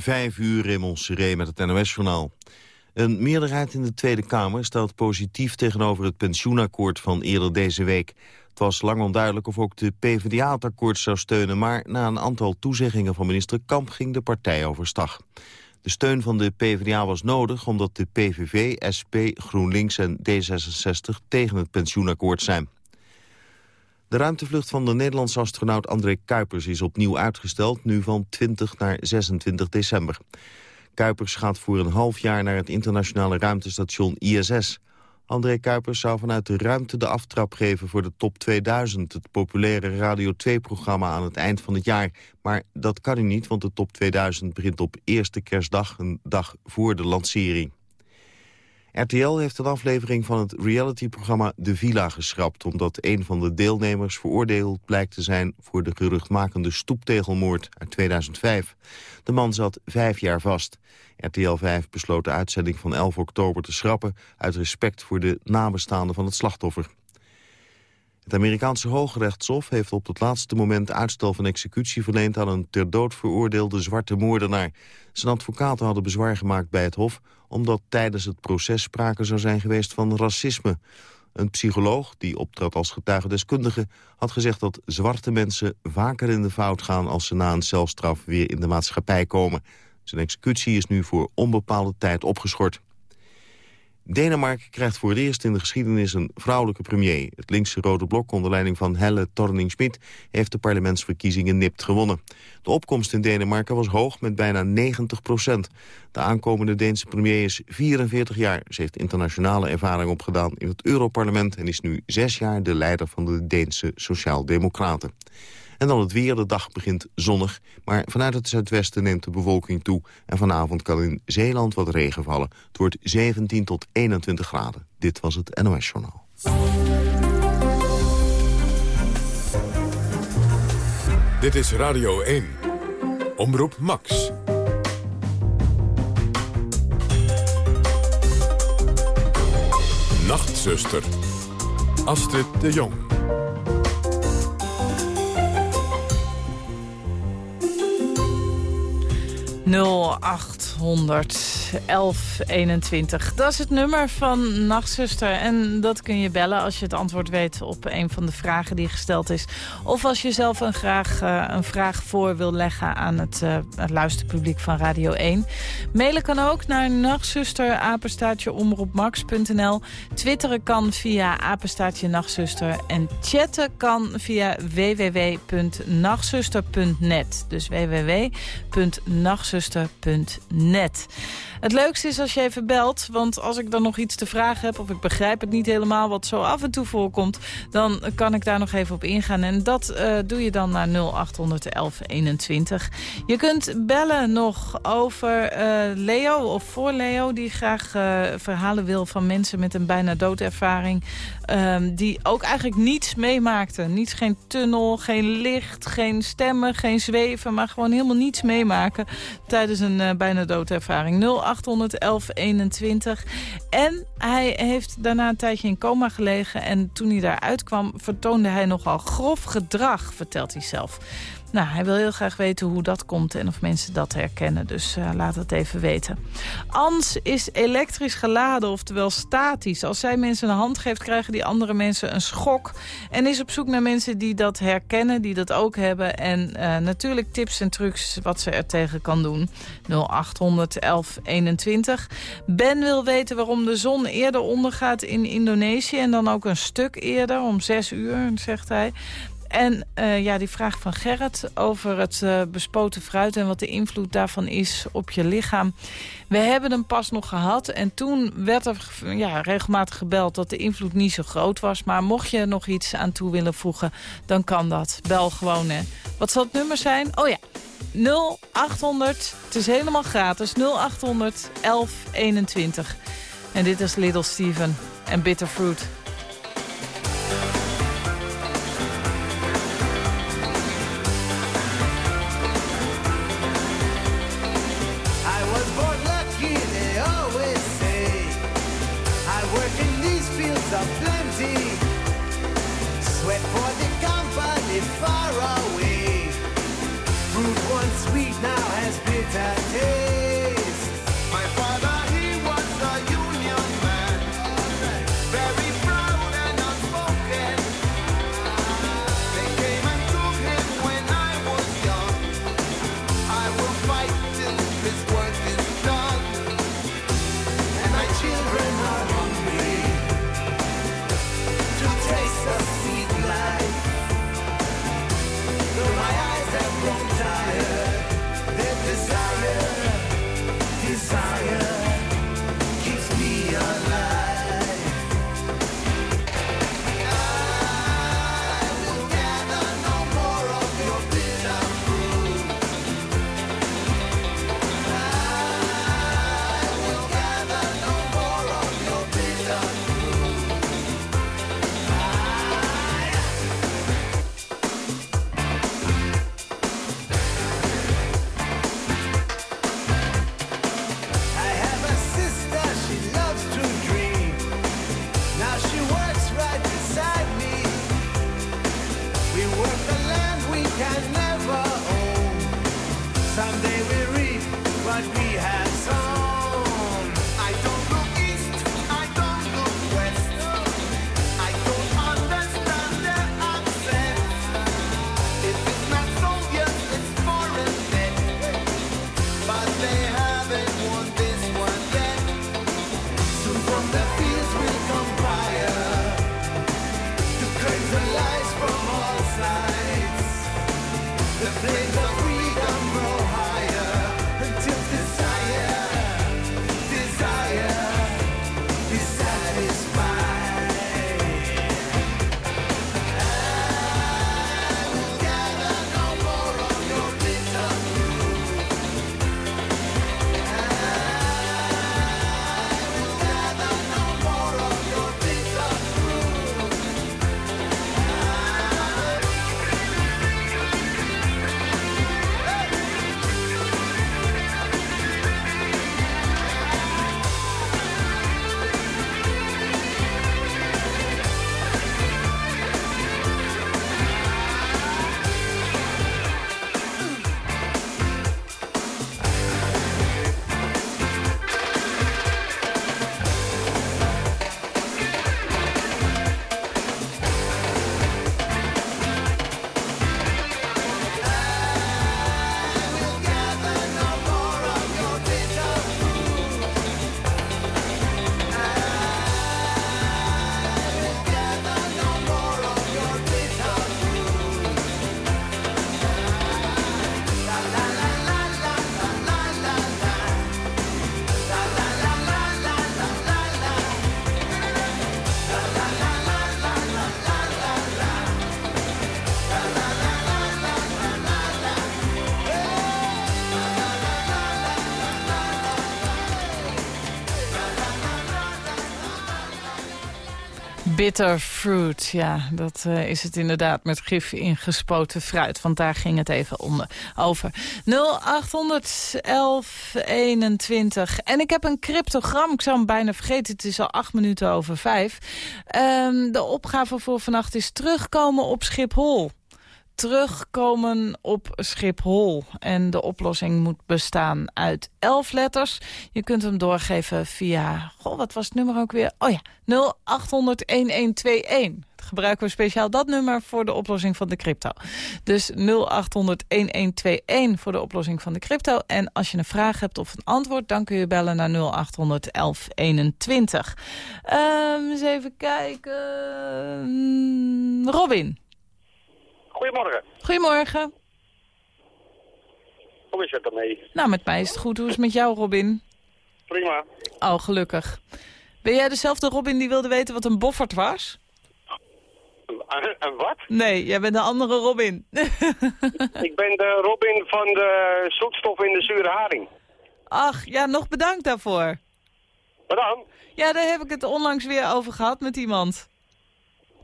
Vijf uur in Montserrat met het NOS-journaal. Een meerderheid in de Tweede Kamer stelt positief tegenover het pensioenakkoord van eerder deze week. Het was lang onduidelijk of ook de PvdA het akkoord zou steunen... maar na een aantal toezeggingen van minister Kamp ging de partij overstag. De steun van de PvdA was nodig omdat de PVV, SP, GroenLinks en D66 tegen het pensioenakkoord zijn. De ruimtevlucht van de Nederlandse astronaut André Kuipers is opnieuw uitgesteld, nu van 20 naar 26 december. Kuipers gaat voor een half jaar naar het internationale ruimtestation ISS. André Kuipers zou vanuit de ruimte de aftrap geven voor de Top 2000... het populaire Radio 2-programma aan het eind van het jaar. Maar dat kan hij niet, want de Top 2000 begint op eerste kerstdag... een dag voor de lancering. RTL heeft een aflevering van het realityprogramma De Villa geschrapt... omdat een van de deelnemers veroordeeld blijkt te zijn... voor de geruchtmakende stoeptegelmoord uit 2005. De man zat vijf jaar vast. RTL 5 besloot de uitzending van 11 oktober te schrappen... uit respect voor de nabestaanden van het slachtoffer. Het Amerikaanse Hooggerechtshof heeft op het laatste moment uitstel van executie verleend aan een ter dood veroordeelde zwarte moordenaar. Zijn advocaten hadden bezwaar gemaakt bij het hof omdat tijdens het proces sprake zou zijn geweest van racisme. Een psycholoog, die optrad als getuigendeskundige, had gezegd dat zwarte mensen vaker in de fout gaan als ze na een celstraf weer in de maatschappij komen. Zijn executie is nu voor onbepaalde tijd opgeschort. Denemarken krijgt voor het eerst in de geschiedenis een vrouwelijke premier. Het linkse Rode Blok onder leiding van Helle Thorning-Schmidt... heeft de parlementsverkiezingen nipt gewonnen. De opkomst in Denemarken was hoog met bijna 90 procent. De aankomende Deense premier is 44 jaar. Ze heeft internationale ervaring opgedaan in het Europarlement... en is nu zes jaar de leider van de Deense Sociaaldemocraten. En dan het weer. De dag begint zonnig. Maar vanuit het zuidwesten neemt de bewolking toe. En vanavond kan in Zeeland wat regen vallen. Het wordt 17 tot 21 graden. Dit was het NOS Journaal. Dit is Radio 1. Omroep Max. Nachtzuster. Astrid de Jong. 0800 1121. Dat is het nummer van Nachtzuster. En dat kun je bellen als je het antwoord weet op een van de vragen die gesteld is. Of als je zelf een, graag, uh, een vraag voor wil leggen aan het, uh, het luisterpubliek van Radio 1. Mailen kan ook naar nachtzuster. Twitteren kan via apenstaatje nachtzuster. En chatten kan via www.nachtzuster.net. Dus www.nachtzuster.net. Het leukste is als je even belt, want als ik dan nog iets te vragen heb... of ik begrijp het niet helemaal, wat zo af en toe voorkomt... dan kan ik daar nog even op ingaan. En dat uh, doe je dan naar 0800 1121. Je kunt bellen nog over uh, Leo of voor Leo... die graag uh, verhalen wil van mensen met een bijna doodervaring... Um, die ook eigenlijk niets meemaakten. Niets, geen tunnel, geen licht, geen stemmen, geen zweven... maar gewoon helemaal niets meemaken tijdens een bijna doodervaring. 081121. En hij heeft daarna een tijdje in coma gelegen. En toen hij daaruit kwam, vertoonde hij nogal grof gedrag, vertelt hij zelf. Nou, hij wil heel graag weten hoe dat komt en of mensen dat herkennen. Dus uh, laat het even weten. Ans is elektrisch geladen, oftewel statisch. Als zij mensen een hand geeft, krijgen die andere mensen een schok. En is op zoek naar mensen die dat herkennen, die dat ook hebben. En uh, natuurlijk tips en trucs wat ze er tegen kan doen. 0800 1121. Ben wil weten waarom de zon eerder ondergaat in Indonesië. En dan ook een stuk eerder, om 6 uur, zegt hij. En uh, ja, die vraag van Gerrit over het uh, bespoten fruit... en wat de invloed daarvan is op je lichaam. We hebben hem pas nog gehad en toen werd er ja, regelmatig gebeld... dat de invloed niet zo groot was. Maar mocht je nog iets aan toe willen voegen, dan kan dat. Bel gewoon, hè. Wat zal het nummer zijn? Oh ja, 0800, het is helemaal gratis, 0800 1121. En dit is Little Steven en Bitterfruit. Bitter fruit, ja, dat uh, is het inderdaad met gif ingespoten fruit. Want daar ging het even om, over. 081121. En ik heb een cryptogram, ik zou hem bijna vergeten, het is al acht minuten over vijf. Um, de opgave voor vannacht is terugkomen op Schiphol terugkomen op Schiphol. En de oplossing moet bestaan uit elf letters. Je kunt hem doorgeven via... Goh, wat was het nummer ook weer? Oh ja, 0800-1121 gebruiken we speciaal dat nummer voor de oplossing van de crypto. Dus 0800-1121 voor de oplossing van de crypto. En als je een vraag hebt of een antwoord, dan kun je bellen naar 0800 1121. Um, eens even kijken. Robin. Goedemorgen. Goedemorgen. Hoe is het ermee? Nou, met mij is het goed. Hoe is het met jou, Robin? Prima. Oh, gelukkig. Ben jij dezelfde Robin die wilde weten wat een boffert was? Een, wat? Nee, jij bent de andere Robin. Ik ben de Robin van de zoetstof in de zure haring. Ach, ja, nog bedankt daarvoor. Wat dan? Ja, daar heb ik het onlangs weer over gehad met iemand.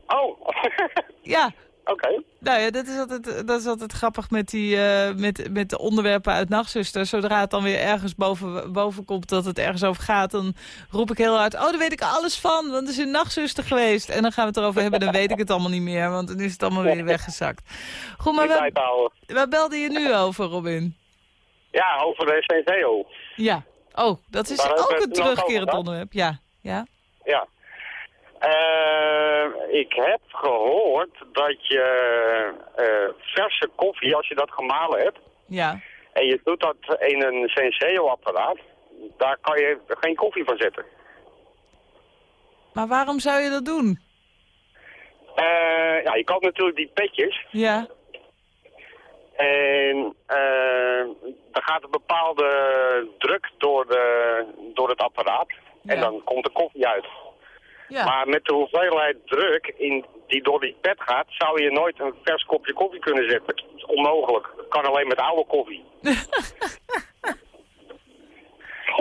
Oh. ja, Oké. Nou ja, dat is altijd, dat is altijd grappig met, die, uh, met, met de onderwerpen uit Nachtzuster. Zodra het dan weer ergens boven, boven komt dat het ergens over gaat... dan roep ik heel hard, oh, daar weet ik alles van, want het is een Nachtzuster geweest. En dan gaan we het erover hebben, dan weet ik het allemaal niet meer... want dan is het allemaal weer weggezakt. Goed, maar waar, waar belde je nu over, Robin? Ja, over de SNVO. Ja. Oh, dat is ook een terugkerend onderwerp. Ja, ja. Ja. Uh, ik heb gehoord dat je uh, verse koffie, als je dat gemalen hebt... Ja. En je doet dat in een Senseo-apparaat, daar kan je geen koffie van zetten. Maar waarom zou je dat doen? Uh, ja, je koopt natuurlijk die petjes. Ja. En dan gaat een bepaalde druk door, de, door het apparaat. Ja. En dan komt de koffie uit. Ja. Maar met de hoeveelheid druk in, die door die pet gaat, zou je nooit een vers kopje koffie kunnen zetten. Dat is onmogelijk. Dat kan alleen met oude koffie.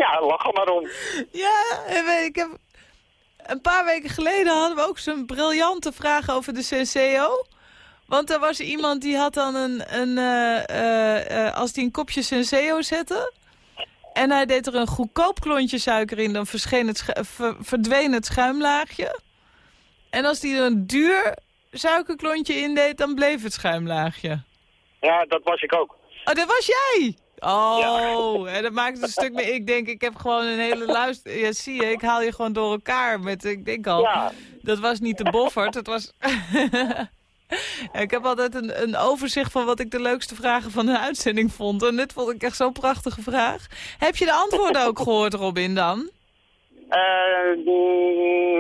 ja, lach er maar om. Ja, ik heb... Een paar weken geleden hadden we ook zo'n briljante vraag over de CCO. Want er was iemand die had dan een... een uh, uh, uh, als die een kopje Senseo zette... En hij deed er een goedkoop klontje suiker in, dan het verdween het schuimlaagje. En als hij er een duur suikerklontje in deed, dan bleef het schuimlaagje. Ja, dat was ik ook. Oh, dat was jij? Oh, en dat maakt het een stuk meer. Ik denk, ik heb gewoon een hele luister... Ja, zie je, ik haal je gewoon door elkaar met... Ik denk al, ja. dat was niet de boffert, het was... ik heb altijd een, een, overzicht van wat ik de leukste vragen van de uitzending vond. En dit vond ik echt zo'n prachtige vraag. Heb je de antwoorden ook gehoord, Robin, dan? Uh,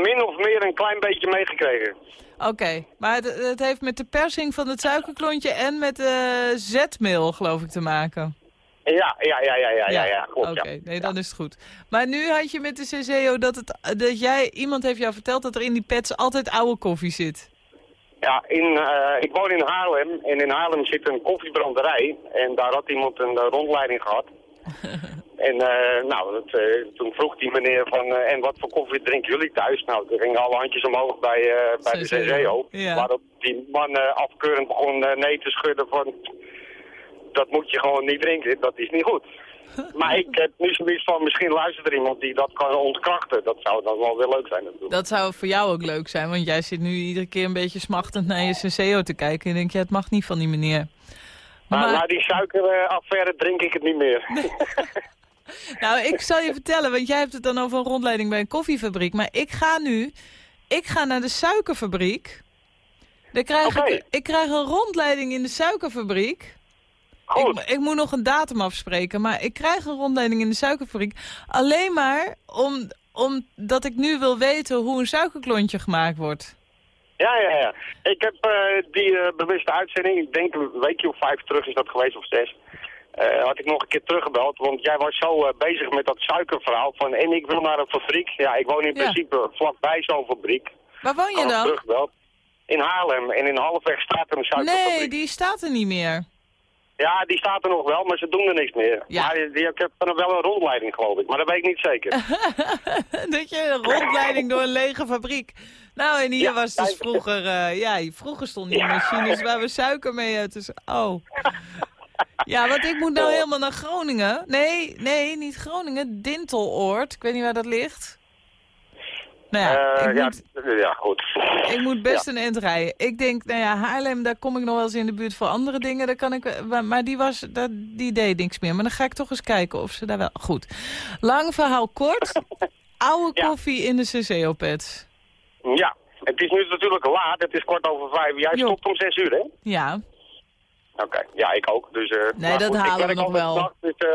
min of meer een klein beetje meegekregen. Oké, maar het, het, heeft met de persing van het suikerklontje en met de zetmeel, geloof ik, te maken. Ja, ja, ja, ja, ja, ja, ja Oké, nee, dan is het goed. Maar nu had je met de CCO dat, het, dat jij, iemand heeft jou verteld dat er in die pets altijd oude koffie zit. Ja, in, uh, ik woon in Haarlem en in Haarlem zit een koffiebranderij en daar had iemand een uh, rondleiding gehad. en uh, nou, dat, toen vroeg die meneer van, en wat voor koffie drinken jullie thuis? Nou, er gingen alle handjes omhoog bij, bij de CCO. Ja. Waarop die man afkeurend begon nee te schudden van, dat moet je gewoon niet drinken, dat is niet goed. Maar ik heb nu zoiets van, misschien luistert er iemand die dat kan ontkrachten. Dat zou dan wel weer leuk zijn natuurlijk. Dat zou voor jou ook leuk zijn, want jij zit nu iedere keer een beetje smachtend naar je Senseo te kijken. En denk je, het mag niet van die meneer. Maar, maar... na die suikeraffaire drink ik het niet meer. nou, ik zal je vertellen, want jij hebt het dan over een rondleiding bij een koffiefabriek. Maar ik ga nu, ik ga naar de suikerfabriek. Dan krijg ik, ik krijg een rondleiding in de suikerfabriek. Ik, ik, moet nog een datum afspreken, maar ik krijg een rondleiding in de suikerfabriek. Alleen maar om, omdat ik nu wil weten hoe een suikerklontje gemaakt wordt. Ja, ja, ja. Ik heb uh, die uh, bewuste uitzending, ik denk een weekje of vijf terug is dat geweest, of zes. Uh, had ik nog een keer teruggebeld, want jij was zo bezig met dat suikerverhaal van en ik wil naar een fabriek. Ja, ik woon in principe vlakbij zo'n fabriek. Waar woon je dan? Teruggebeld. In Haarlem en in halfweg staat er een suikerfabriek. Nee, die staat er niet meer. Ja, die staat er nog wel, maar ze doen er niks meer. Ja. Maar die, ik heb er nog wel een rondleiding, geloof ik. Maar dat weet ik niet zeker. dat je een rondleiding door een lege fabriek. Nou, en hier Ja, was dus vroeger... eh, ja, vroeger stonden die Ja. machines waar we suiker mee uit. Dus, oh. Ja, want ik moet nou helemaal naar Groningen. Nee, nee, niet Groningen. Dinteloord. Ik weet niet waar dat ligt. Nou ja, Eh, ik, ja, moet, ja, goed. ik moet best een eind rijden. Ik denk, nou ja, Haarlem, daar kom ik nog wel eens in de buurt voor andere dingen. Daar kan ik, maar- maar die, was, dat, die deed niks meer. Maar dan ga ik toch eens kijken of ze daar wel... Goed. Lang verhaal kort. Oude koffie in de CCO-pads. Ja, het is nu natuurlijk laat. Het is kwart over vijf. Jij Jo. stopt om zes uur, hè? Ja. Oké, ja, ik ook. Dus, eh, Nee, dat goed, halen we nog wel. dus eh,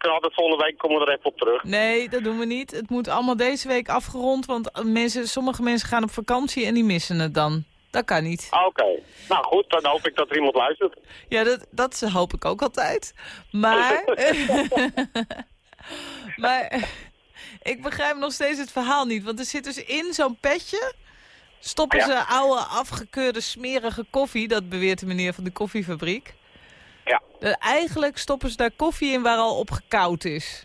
kan altijd volgende week komen we er even op terug. Nee, dat doen we niet. Het moet allemaal deze week afgerond. Want eh, mensen, sommige mensen gaan op vakantie en die missen het dan. Dat kan niet. Ah, Oké, nou goed, dan hoop ik dat er iemand luistert. Ja, dat, dat hoop ik ook altijd. Maar... maar ik begrijp nog steeds het verhaal niet. Want er zit dus in zo'n petje... stoppen Ja. ze oude, afgekeurde, smerige koffie. Dat beweert de meneer van de koffiefabriek. Ja. Eh, Eigenlijk stoppen ze daar koffie in waar al op gekoud is.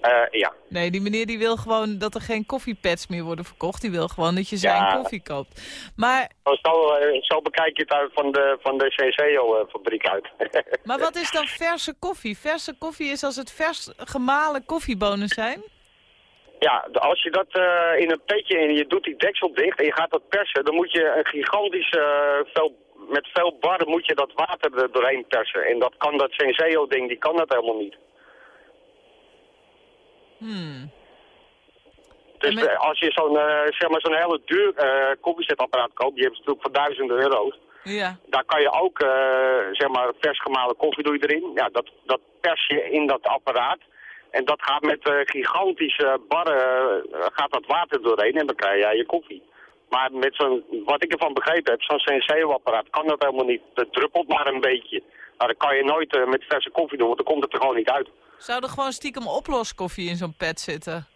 Eh, ja. Nee, die meneer die wil gewoon dat er geen koffiepads meer worden verkocht. Die wil gewoon dat je zijn Ja. koffie koopt. Maar, Zo, zo, eh, zo bekijk je het uit van de, van de CCO-fabriek uit. maar wat is dan verse koffie? Verse koffie is als het vers gemalen koffiebonen zijn? Ja, als je dat in een petje en je doet die deksel dicht en je gaat dat persen, dan moet je een gigantisch, veel, met veel barren moet je dat water er doorheen persen. En dat kan dat Senseo-ding, die kan dat helemaal niet. Hmm. Dus met- eh, als je zo'n eh, zeg maar zo'n hele duur eh koffiezetapparaat koopt, die hebben ze natuurlijk voor duizenden euro's. Ja. Daar kan je ook, zeg maar, vers gemalen koffie doe je erin. Ja, dat, dat pers je in dat apparaat. En dat gaat met gigantische barren, gaat dat water doorheen en dan krijg jij je koffie. Maar met zo'n, wat ik ervan begrepen heb, zo'n Senseo-apparaat kan dat helemaal niet. Dat druppelt maar een beetje. Nou, dat kan je nooit eh, met verse koffie doen, want dan komt het er gewoon niet uit. Zou er gewoon stiekem oploskoffie in zo'n pad zitten?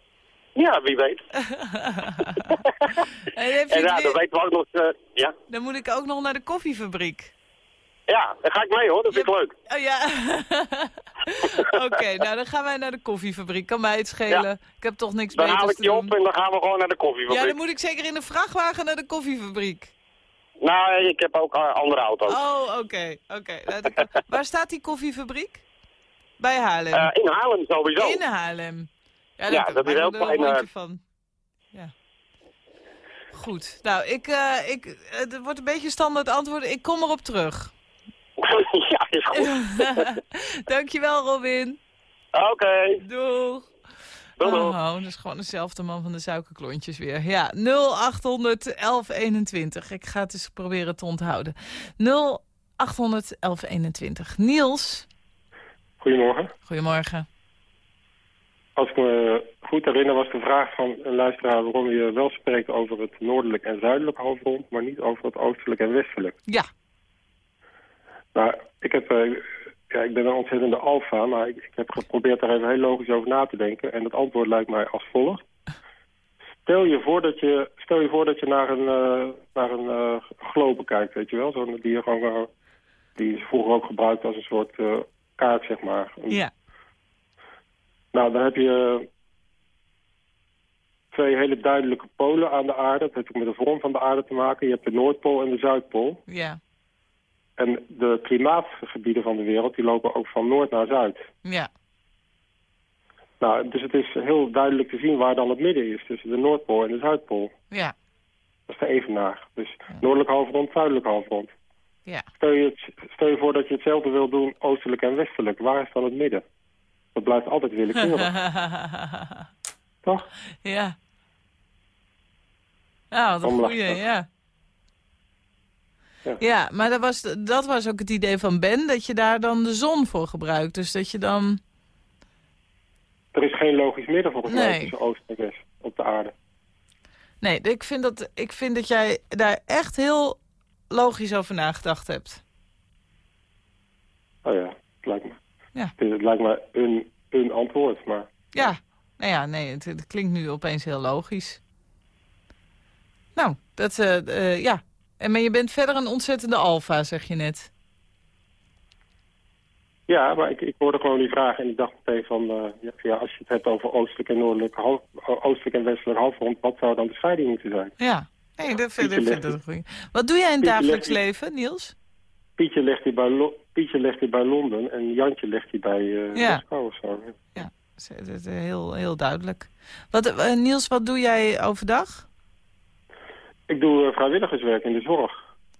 Ja, wie weet. En, En ja, weer- weten we ook nog, eh, ja. dan moet ik ook nog naar de koffiefabriek. Ja, daar ga ik mee hoor, dat vind ik leuk. Oh ja. Oké, nou dan gaan wij naar de koffiefabriek. Kan mij het schelen. Ja. Ik heb toch niks Dan beters haal ik je op en dan gaan we gewoon naar de koffiefabriek. Ja, dan moet ik zeker in de vrachtwagen naar de koffiefabriek. Nou, ik heb ook eh, andere auto's. Oh, oké. oké. Nou, Waar staat die koffiefabriek? Bij Haarlem. Eh, in Haarlem sowieso. In Haarlem. Ja, dat is heel er een klein, rondje eh, van. Ja. Goed. Nou, ik, ik, het wordt een beetje standaard antwoord. Ik kom erop terug. ja, is goed. Dankjewel, Robin. Oké. Doeg. Oh, dat is gewoon dezelfde man van de suikerklontjes weer. Ja, 0800 1121. Ik ga het eens proberen te onthouden. 0800 1121. Niels, Goedemorgen. goedemorgen. Als ik me goed herinner was de vraag van een luisteraar waarom je wel spreekt over het noordelijk en zuidelijk halfrond, maar niet over het oostelijk en westelijk. Ja, Nou, ik, heb, eh, ja, ik ben een ontzettende alfa, maar ik, ik heb geprobeerd daar even heel logisch over na te denken. En het antwoord lijkt mij als volgt. Stel je voor dat je, stel je, voor dat je naar een, eh, naar een eh, globe kijkt, weet je wel? Zo'n die, je gewoon, eh, die is vroeger ook gebruikt als een soort kaart, zeg maar. Ja, Nou, dan heb je twee hele duidelijke polen aan de aarde. Dat heeft ook met de vorm van de aarde te maken. Je hebt de Noordpool en de Zuidpool. ja, En de klimaatgebieden van de wereld die lopen ook van noord naar zuid. ja. Nou, dus het is heel duidelijk te zien waar dan het midden is. Tussen de Noordpool en de Zuidpool. Ja, Dat is de evenaar. Dus noordelijk halfrond, zuidelijk halfrond. ja. Stel je, het- stel je voor dat je hetzelfde wil doen, oostelijk en westelijk. Waar is dan het midden? Dat blijft altijd willekeurig, toch? ja. Nou, Omlaag, goeie, ja. Ja. Ja, maar dat was, dat was ook het idee van Ben, dat je daar dan de zon voor gebruikt. Dus dat je dan... Er is geen logisch midden volgens mij Nee. tussen oost en west op de aarde. Nee, ik vind, dat, ik vind dat jij daar echt heel logisch over nagedacht hebt. Oh ja, het lijkt me. Ja. Het, lijkt me een, een antwoord, maar Ja, nou ja, nee, het, het klinkt nu opeens heel logisch. Nou, dat, eh, ja. En, maar je bent verder een ontzettende alfa, zeg je net. Ja, maar ik, ik hoorde gewoon die vraag en ik dacht meteen van... Uh, ja, als je het hebt over oostelijk en noordelijk, half, oostelijk en westelijk halfrond... wat zou dan de scheiding moeten zijn? Ja, nee, dat vind, ik een goeie. Wat doe jij in het dagelijks leven, Niels? Pietje legt hij bij, Pietje legt hij bij Londen en Jantje legt hij bij uh, ja. Moskou of zo. Ja, dat is heel, heel duidelijk. Wat, uh, Niels, wat doe jij overdag? Ik doe vrijwilligerswerk in de zorg.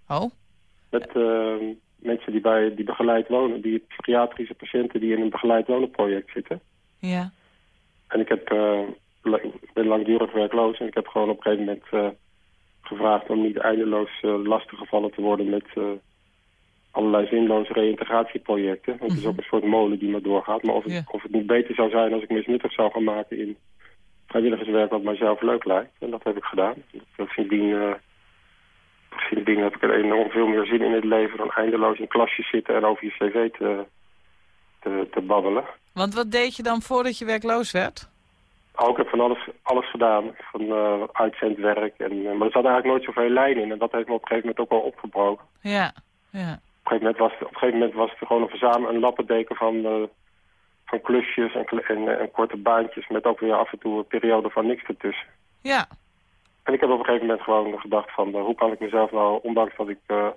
Oh? Met mensen die, bij, die begeleid wonen, die psychiatrische patiënten die in een begeleid wonenproject zitten. Ja. En ik heb, uh, ben langdurig werkloos en ik heb gewoon op een gegeven moment uh, gevraagd om niet eindeloos uh, lastiggevallen te worden met allerlei zinloze reïntegratieprojecten. Want het is ook een soort molen die maar doorgaat. Maar of het, of het niet beter zou zijn als ik misnuttig zou gaan maken in vrijwilligerswerk wat mijzelf leuk lijkt. En dat heb ik gedaan. Sindsdien sindsdien heb ik er enorm veel meer zin in het leven... dan eindeloos in klasjes zitten en over je cv te, te, te babbelen. Want wat deed je dan voordat je werkloos werd? Oh, ik heb van alles, alles gedaan. Van uh, uitzendwerk. En, uh, maar er zat eigenlijk nooit zoveel lijn in. En dat heeft me op een gegeven moment ook wel opgebroken. Ja, ja. Op een gegeven moment was het, op een gegeven moment was het gewoon een verzamelen, een lappendeken van, uh, van klusjes en, en, en, korte baantjes. Met ook weer af en toe een periode van niks ertussen. Ja, en ik heb op een gegeven moment gewoon gedacht van... Uh, hoe kan ik mezelf nou, ondanks dat ik uh,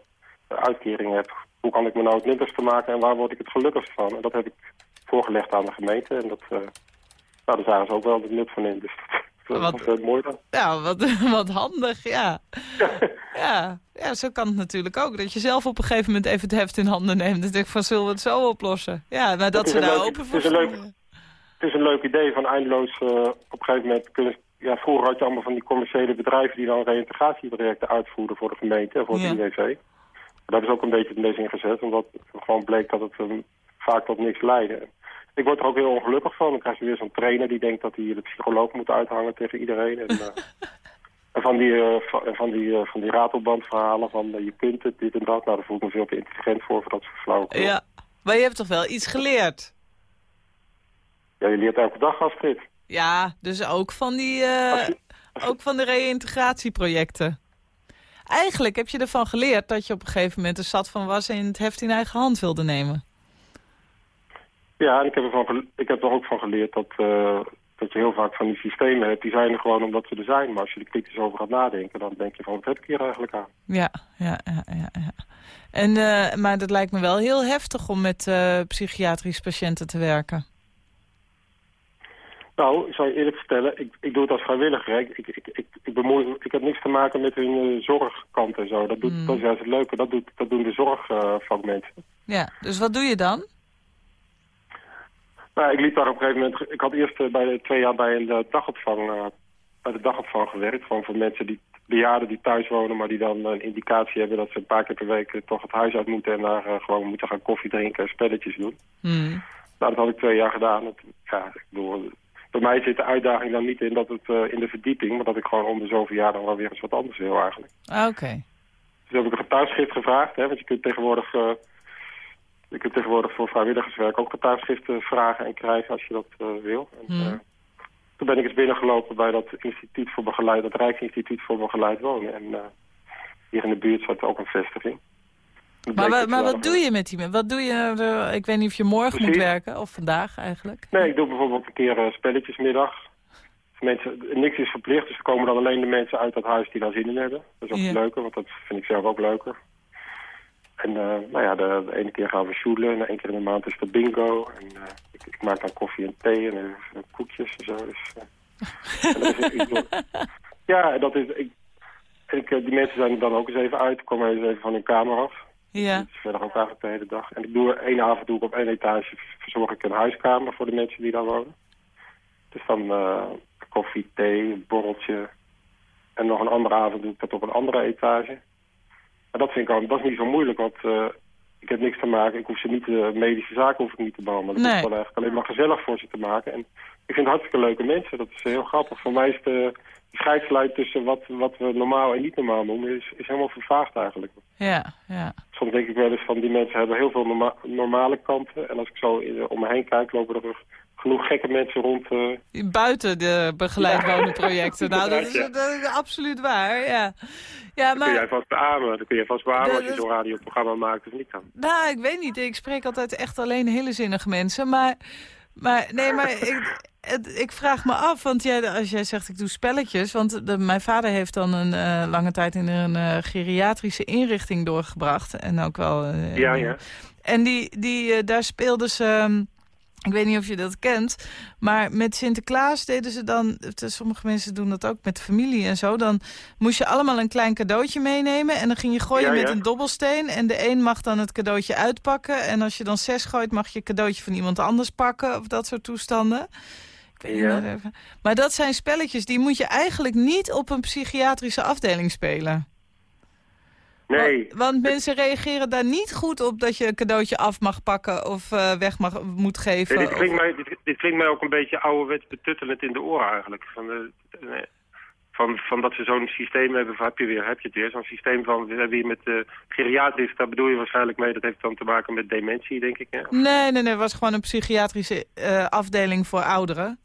uitkering heb... hoe kan ik me nou het nuttigste maken en waar word ik het gelukkigst van? En dat heb ik voorgelegd aan de gemeente. En dat, uh, nou, daar zagen ze ook wel het nut van in. Dus dat, dat wat, mooi dan. Ja, wat, wat handig, ja. ja. Ja, zo kan het natuurlijk ook. Dat je zelf op een gegeven moment even het heft in handen neemt. Dat ik van, zullen we het zo oplossen? Ja, maar dat ze daar open voor het is, een leuk, het is een leuk idee van eindeloos... op een gegeven moment kunnen ja, vroeger had je allemaal van die commerciële bedrijven die dan reïntegratieprojecten uitvoerden voor de gemeente en voor de IWV. Dat is ook een beetje het mes ingezet, omdat het gewoon bleek dat het um, vaak tot niks leidde. Ik word er ook heel ongelukkig van. Dan krijg je weer zo'n trainer die denkt dat hij de psycholoog moet uithangen tegen iedereen. En, en van die, uh, van, die, uh, van die ratelbandverhalen van je kunt het, dit en dat. Nou, daar voel ik me veel te intelligent voor, voor dat soort flauwekul. Ja, maar je hebt toch wel iets geleerd? Ja, je leert elke dag, Astrid. Ja, dus ook van, die, ook van de reïntegratieprojecten. Eigenlijk heb je ervan geleerd dat je op een gegeven moment een zat van was... en het heft in eigen hand wilde nemen. Ja, en ik heb, ervan, ik heb er ook van geleerd dat, uh, dat je heel vaak van die systemen hebt. Die zijn er gewoon omdat ze er zijn. Maar als je er kritisch over gaat nadenken, dan denk je van wat heb ik hier eigenlijk aan? Ja, ja, ja, ja. ja. En, uh, maar dat lijkt me wel heel heftig om met uh, psychiatrische patiënten te werken. Nou, ik zal je eerlijk vertellen, ik, ik doe het als vrijwilliger. Ik, ik, ik, ik, bemoei, ik heb niks te maken met hun uh, zorgkant en zo. Dat, doet, mm. dat is juist het leuke, dat, doet, dat doen de zorgvakmensen. Ja, dus wat doe je dan? Nou, ik liep daar op een gegeven moment... Ik had eerst uh, bij, twee jaar bij een dagopvang, bij de dagopvang gewerkt. Gewoon voor mensen die bejaarden die thuis wonen, maar die dan een indicatie hebben dat ze een paar keer per week toch het huis uit moeten en daar gewoon moeten gaan koffie drinken en spelletjes doen. Mm. Nou, dat had ik twee jaar gedaan. ja, ik bedoel, bij mij zit de uitdaging dan niet in dat het uh, in de verdieping, maar dat ik gewoon om de zoveel jaar dan wel weer eens wat anders wil eigenlijk. Ah, oké. Dus heb ik een getuigschrift gevraagd, hè, want je kunt tegenwoordig, uh, je kunt tegenwoordig voor vrijwilligerswerk ook getuigschriften vragen en krijgen als je dat uh, wil. En, hmm. Toen ben ik eens binnengelopen bij dat instituut voor begeleid, dat Rijksinstituut voor begeleid wonen. En hier in de buurt zat ook een vestiging. Maar, maar wat doe je met die Wat doe je, ik weet niet of je morgen moet werken, of vandaag eigenlijk? Nee, ik doe bijvoorbeeld een keer spelletjesmiddag. Mensen, niks is verplicht, dus er komen dan alleen de mensen uit dat huis die daar zin in hebben. Dat is ook ja. leuker, want dat vind ik zelf ook leuker. En uh, nou ja, de, de, ene keer gaan we shoelen en de ene keer in de maand is de bingo. En uh, ik, ik, maak dan koffie en thee en, en koekjes en zo. Dus, en dat is, ja, dat is... Ik, ik, die mensen zijn er dan ook eens even uit, komen eens even van hun kamer af. Ja. Dat is verder ook eigenlijk de hele dag. En ik doe één avond doe ik op één etage verzorg ik een huiskamer voor de mensen die daar wonen. Dus dan uh, koffie, thee, borreltje. En nog een andere avond doe ik dat op een andere etage. Dat vind ik al, dat is niet zo moeilijk, want uh, ik heb niks te maken. Ik hoef ze niet, de medische zaken hoef ik niet te behandelen. Nee. Ik hoef eigenlijk alleen maar gezellig voor ze te maken. En ik vind het hartstikke leuke mensen. Dat is heel grappig. Voor mij is de, de scheidslijn tussen wat, wat we normaal en niet normaal noemen, is, is helemaal vervaagd eigenlijk. Ja, ja. Soms denk ik wel eens van die mensen hebben heel veel norma normale kanten. En als ik zo in, om me heen kijk, lopen er genoeg gekke mensen rond. Uh... Buiten de begeleid wonenprojecten. nou, dat is, dat is, absoluut waar, ja. ja maar... kun jij vast beamen. Dan kun je vast beamen als je zo'n radioprogramma maakt of niet kan. Nou, ik weet niet. Ik spreek altijd echt alleen hele zinnige mensen. Maar, maar nee, maar ik, ik vraag me af, want jij, als jij zegt ik doe spelletjes... want de, mijn vader heeft dan een uh, lange tijd in een uh, geriatrische inrichting doorgebracht. En ook wel... Ja, ja. En die, die, daar speelden ze... Um, ik weet niet of je dat kent, maar met Sinterklaas deden ze dan... Sommige mensen doen dat ook met familie en zo. Dan moest je allemaal een klein cadeautje meenemen... en dan ging je gooien met een dobbelsteen... en de een mag dan het cadeautje uitpakken... en als je dan zes gooit, mag je een cadeautje van iemand anders pakken... of dat soort toestanden. Ik weet ja. niet even. Maar dat zijn spelletjes, die moet je eigenlijk niet op een psychiatrische afdeling spelen. Nee. Want, mensen reageren daar niet goed op dat je een cadeautje af mag pakken of uh, weg mag, moet geven. dit, klinkt mij, dit, dit, klinkt mij ook een beetje ouderwets betuttelend in de oren eigenlijk. Van, de, van, van dat ze zo'n systeem hebben, of heb je, weer, heb je het weer, zo'n systeem van, we hebben hier met uh, geriatrisch, daar bedoel je waarschijnlijk mee, dat heeft dan te maken met dementie, denk ik. Hè? Nee, nee, nee, het was gewoon een psychiatrische uh, afdeling voor ouderen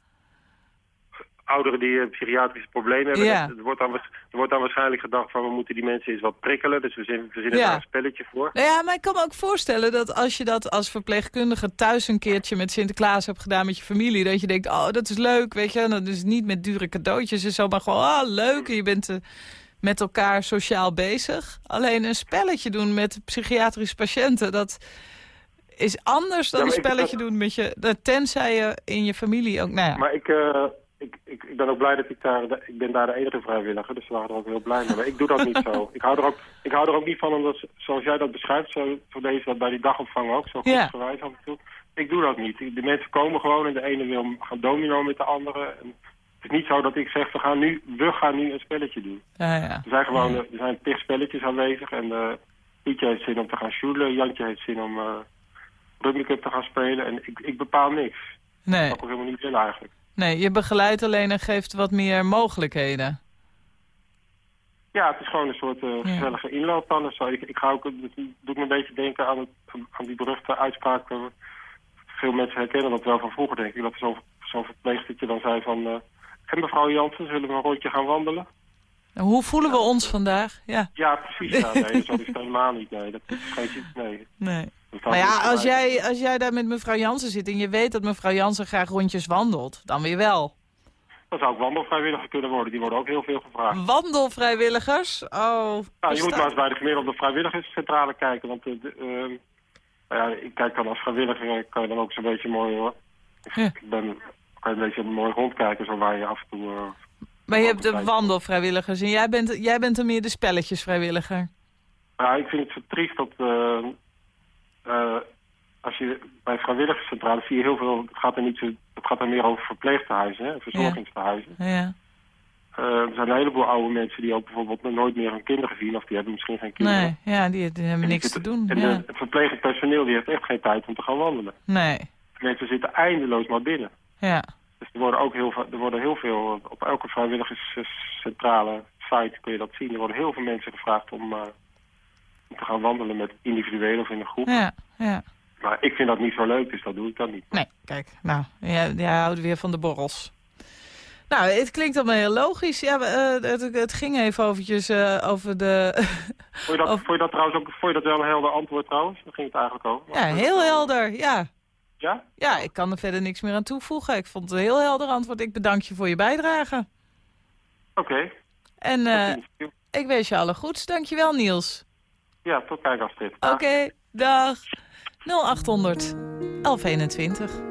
ouderen die een psychiatrische problemen hebben. Ja. Er, wordt dan, er wordt dan waarschijnlijk gedacht van we moeten die mensen eens wat prikkelen. Dus we verzinnen ja. daar een spelletje voor. Nou ja, maar ik kan me ook voorstellen dat als je dat als verpleegkundige thuis een keertje met Sinterklaas hebt gedaan met je familie. Dat je denkt, oh dat is leuk, weet je. Dat is niet met dure cadeautjes en zo, maar gewoon, ah oh, leuk. En je bent uh, met elkaar sociaal bezig. Alleen een spelletje doen met psychiatrische patiënten, dat is anders dan een spelletje doen met je... Tenzij je in je familie ook... Nou ja. Maar ik... Uh ik, ik, ik ben ook blij dat ik daar, ik ben daar de enige vrijwilliger, dus we waren er ook heel blij mee. Maar ik doe dat niet zo. Ik hou er ook, ik hou er ook niet van, omdat zoals jij dat beschrijft, zo, voor deze dat bij die dagopvang ook, zo goed ja. gewijs af en toe. Ik doe dat niet. De mensen komen gewoon en de ene wil gaan domino met de andere. En het is niet zo dat ik zeg, we gaan nu, we gaan nu een spelletje doen. Ja, ja. Er zijn gewoon, er zijn tig spelletjes aanwezig en uh, Pietje heeft zin om te gaan sjoelen, Jantje heeft zin om uh, Rugby te gaan spelen en ik, ik bepaal niks. Nee. Dat kan ik helemaal niet willen eigenlijk. Nee, je begeleidt alleen en geeft wat meer mogelijkheden. Ja, het is gewoon een soort uh, gezellige ja. inloop dan. Zo. Ik, ik ga ook, het doet me een beetje denken aan, het, aan die beruchte uitspraak. Uh, veel mensen herkennen dat wel van vroeger, denk ik. Dat zo'n zo verpleegstertje dan zei van... Uh, en mevrouw Jansen, zullen we een rondje gaan wandelen? Hoe voelen we ons vandaag? Ja, ja precies. Ja, nee, dat is helemaal niet. Nee, dat is geen... Nee. nee. Maar ja, als jij, als jij daar met mevrouw Jansen zit en je weet dat mevrouw Jansen graag rondjes wandelt, dan weer wel. Dan zou ook wandelvrijwilliger kunnen worden. Die worden ook heel veel gevraagd. Wandelvrijwilligers? Oh. Nou, je moet maar eens bij de gemiddelde vrijwilligerscentrale kijken. Want uh, uh, ja, ik kijk dan als vrijwilliger, kan je dan ook zo'n beetje mooi hoor. Ja. Ik ben, kan je een beetje mooi rondkijken, zo waar je af en toe... Uh, maar je hebt de wandelvrijwilligers en jij bent, jij bent dan meer de spelletjesvrijwilliger. Ja, ik vind het zo triest dat uh, als je bij vrijwilligerscentrale zie je heel veel, het gaat er, niet zo, het gaat er meer over verpleegtehuizen, hè, verzorgingstehuizen. Ja. Uh, er zijn een heleboel oude mensen die ook bijvoorbeeld nooit meer hun kinderen zien of die hebben misschien geen kinderen. Nee, ja, die, die hebben niks te doen. En ja. het verplegend personeel die heeft echt geen tijd om te gaan wandelen. Nee. Mensen zitten eindeloos maar binnen. Ja. Dus er worden ook heel, er worden heel veel, op elke vrijwilligerscentrale site kun je dat zien, er worden heel veel mensen gevraagd om... Uh, te gaan wandelen met individueel of in een groep. Ja, ja. Maar ik vind dat niet zo leuk, dus dat doe ik dan niet. Nee, kijk, nou, jij, jij houdt weer van de borrels. Nou, het klinkt allemaal heel logisch. Ja, uh, het, het, ging even overigens uh, over de... Vond je, dat, over... je dat trouwens ook, vond je dat wel een helder antwoord trouwens? Daar ging het eigenlijk over. Ja, heel helder, ja. Ja? Ja, ik kan er verder niks meer aan toevoegen. Ik vond het een heel helder antwoord. Ik bedank je voor je bijdrage. Oké. Okay. En uh, ik wens je alle goeds. Dankjewel, Niels. Ja, tot kijk Astrid. Oké, dag. 0800 1121.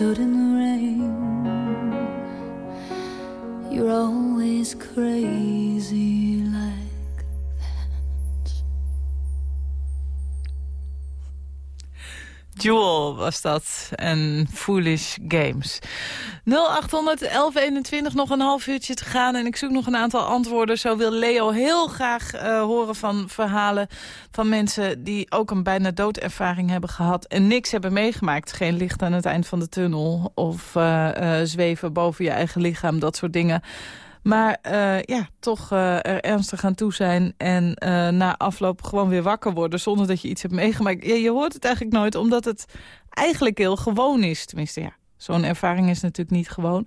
stood in the rain. You're always crazy like that. Jewel was dat. En Foolish Games. 0800 1121, nog een half uurtje te gaan. En ik zoek nog een aantal antwoorden. Zo wil Leo heel graag eh, horen van verhalen van mensen... die ook een bijna doodervaring hebben gehad... en niks hebben meegemaakt. Geen licht aan het eind van de tunnel. Of eh, eh, zweven boven je eigen lichaam, dat soort dingen. Maar ja, toch er ernstig aan toe zijn en na afloop gewoon weer wakker worden zonder dat je iets hebt meegemaakt. Je hoort het eigenlijk nooit, omdat het eigenlijk heel gewoon is. Tenminste, ja, zo'n ervaring is natuurlijk niet gewoon.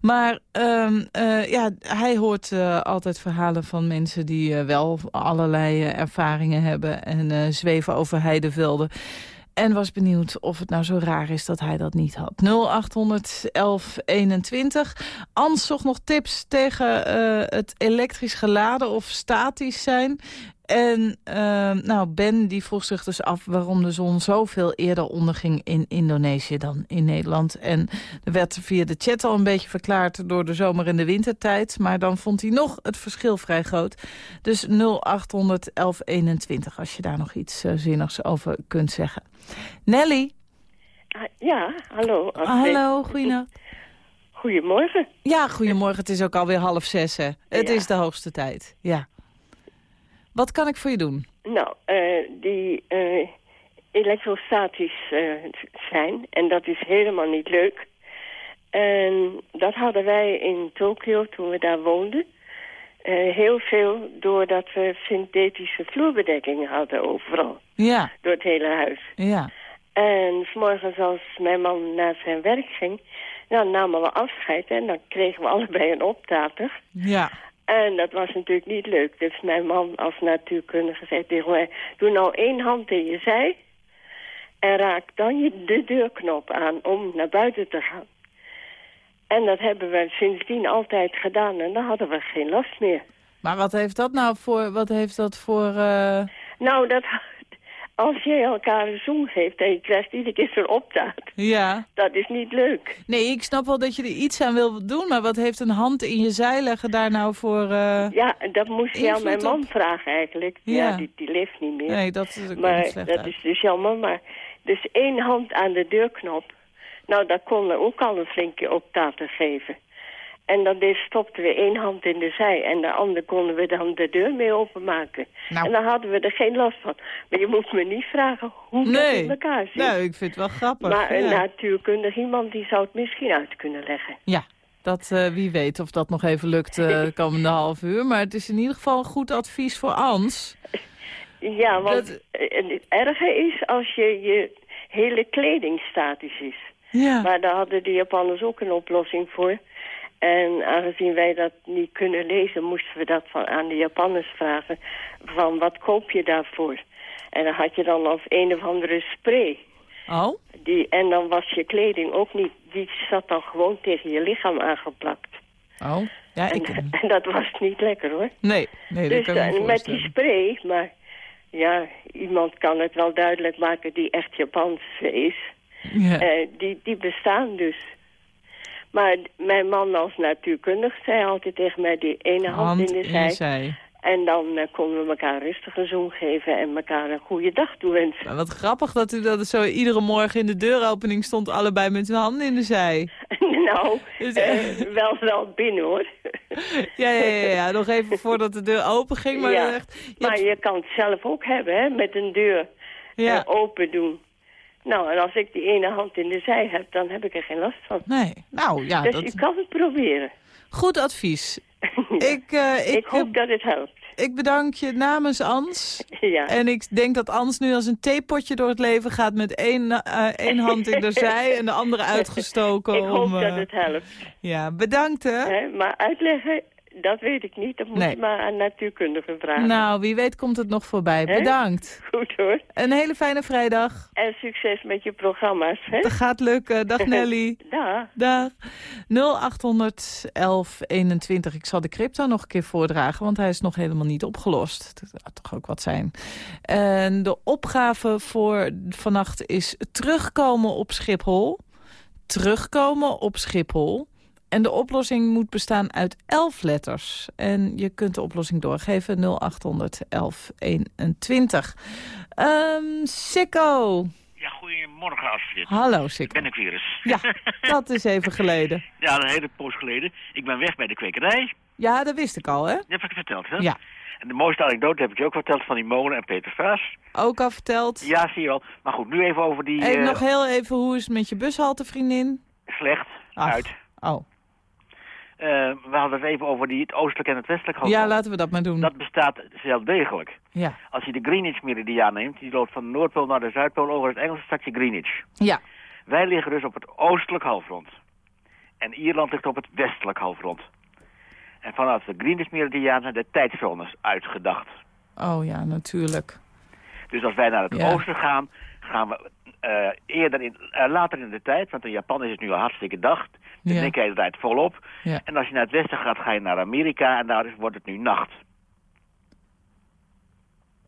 Maar ehm, eh, ja, hij hoort eh, altijd verhalen van mensen die eh, wel allerlei ervaringen hebben en zweven over heidevelden. En was benieuwd of het nou zo raar is dat hij dat niet had. 0800 1121. Ans zocht nog tips tegen het elektrisch geladen of statisch zijn. En eh, nou, Ben die vroeg zich dus af waarom de zon zoveel eerder onderging in Indonesië dan in Nederland. En er werd via de chat al een beetje verklaard door de zomer- en de wintertijd. Maar dan vond hij nog het verschil vrij groot. Dus 0800 1121 als je daar nog iets eh, zinnigs over kunt zeggen. Nelly, Ah, Ja, hallo. Hallo, goeienacht. Goedemorgen. Ja, goedemorgen. Het is ook alweer half zes, hè. Het Ja. is de hoogste tijd, ja. Wat kan ik voor je doen? Nou, eh, die eh, elektrostatisch eh, zijn, en dat is helemaal niet leuk. En dat hadden wij in Tokio, toen we daar woonden, heel veel doordat we synthetische vloerbedekking hadden overal, Ja, door het hele huis. ja. En s morgens als mijn man naar zijn werk ging, dan namen we afscheid en dan kregen we allebei een optater. Ja, En dat was natuurlijk niet leuk. Dus mijn man als natuurkundige zei tegen mij... doe nou één hand in je zij... en raak dan je de deurknop aan om naar buiten te gaan. En dat hebben we sindsdien altijd gedaan. En dan hadden we geen last meer. Maar wat heeft dat nou voor... Wat heeft dat voor... eh, Nou, dat, als je elkaar een zoen geeft en je krijgt iedere keer zo'n optaat... Ja. dat is niet leuk. Nee, ik snap wel dat je er iets aan wil doen, maar wat heeft een hand in je zij leggen daar nou voor... eh, Ja, dat moest je aan mijn man op- vragen eigenlijk. Ja, Ja. die, die leeft niet meer. Nee, dat is ook maar niet slecht dat uit. is dus jammer. Maar dus één hand aan de deurknop. Nou, dat kon er ook al een flinke optaten geven. En dan deed- stopten we één hand in de zij en de andere konden we dan de deur mee openmaken. Nou. En dan hadden we er geen last van. Maar je moet me niet vragen hoe dat Nee, in elkaar zit. nou, ik vind het wel grappig. maar een natuurkundig iemand die zou het misschien uit kunnen leggen. Ja, dat, eh, wie weet of dat nog even lukt eh, de komende half uur. Maar het is in ieder geval een goed advies voor Ans. Ja, want Dat- eh, het erge is als je je hele kleding statisch is. Ja. Maar daar hadden de Japanners ook een oplossing voor. En aangezien wij dat niet kunnen lezen, moesten we dat van, aan de Japanners vragen. Van wat koop je daarvoor? En dan had je dan als een of andere spray. Oh? Die, en dan was je kleding ook niet, die zat dan gewoon tegen je lichaam aangeplakt. Oh? Ja, En, ik... en dat was niet lekker hoor. Nee, nee, dat Dus kan ik me eh, met die spray, maar ja, iemand kan het wel duidelijk maken die echt Japans is. Ja. Eh, die, die bestaan dus. Maar mijn man als natuurkundig zei altijd tegen mij die ene hand, in de zij. zij. En dan eh, konden we elkaar rustig een zoen geven en elkaar een goede dag toewensen. Maar wat grappig dat u dat zo iedere morgen in de deuropening stond... allebei met uw handen in de zij. nou, Dus, eh, wel wel binnen hoor. Ja, ja, ja, ja, nog even voordat de deur open ging. Maar Ja. echt, je Maar hebt- je kan het zelf ook hebben, hè, met een deur ja. eh, open doen. Nou, en als ik die ene hand in de zij heb, dan heb ik er geen last van. Nee, nou ja, dus dat... kan het proberen. goed advies. Ik, eh, ik, Ik hoop dat het helpt. ik bedank je namens Ans. Ja. En ik denk dat Ans nu als een theepotje door het leven gaat... met één, eh, één hand in de zij en de andere uitgestoken. Ik hoop dat eh, het helpt. Ja, bedankt hè. Hè? Maar uitleggen, dat weet ik niet. Dat moet Nee. je maar aan natuurkundigen vragen. Nou, wie weet komt het nog voorbij. Bedankt. Goed hoor. Een hele fijne vrijdag. En succes met je programma's. Hè? Dat gaat lukken. Dag Nelly. Dag. Dag. 0800 1121. Ik zal de crypto nog een keer voordragen, want hij is nog helemaal niet opgelost. Dat zou toch ook wat zijn. En de opgave voor vannacht is terugkomen op Schiphol. Terugkomen op Schiphol. En de oplossing moet bestaan uit 11 letters. En je kunt de oplossing doorgeven 0800 1121. Ehm Sikko. Ja, goedemorgen Astrid. Hallo Sikko. Ben ik weer eens. Ja, dat is even geleden. ja, een hele poos geleden. Ik ben weg bij de kwekerij. Ja, dat wist ik al, hè? Dat heb ik verteld, hè? Ja. En de mooiste anekdote heb ik je ook verteld van die molen en Peter Vaas. Ook al verteld. Ja, zie je wel. Maar goed, nu even over die... En eh, nog heel even, hoe is het met je bushaltevriendin? Slecht, Ach. uit. Oh, Eh, we hadden het even over die, het oostelijk en het westelijk ja, hoofdland. laten we dat maar doen. Dat bestaat zelf degelijk. Ja. Als je de Greenwich meridiaan neemt, die loopt van de Noordpool naar de Zuidpool over het Engelse stadje Greenwich. Ja. Wij liggen dus op het oostelijk halfrond. En Ierland ligt op het westelijk halfrond. En vanaf de Greenwich meridiaan zijn de tijdzones uitgedacht. Oh ja, natuurlijk. Dus als wij naar het Ja. oosten gaan, gaan we eh, eerder in, eh, later in de tijd, want in Japan is het nu al hartstikke dag. De Ja. Nikkei draait volop. Ja. En als je naar het westen gaat, ga je naar Amerika en daar is, wordt het nu nacht.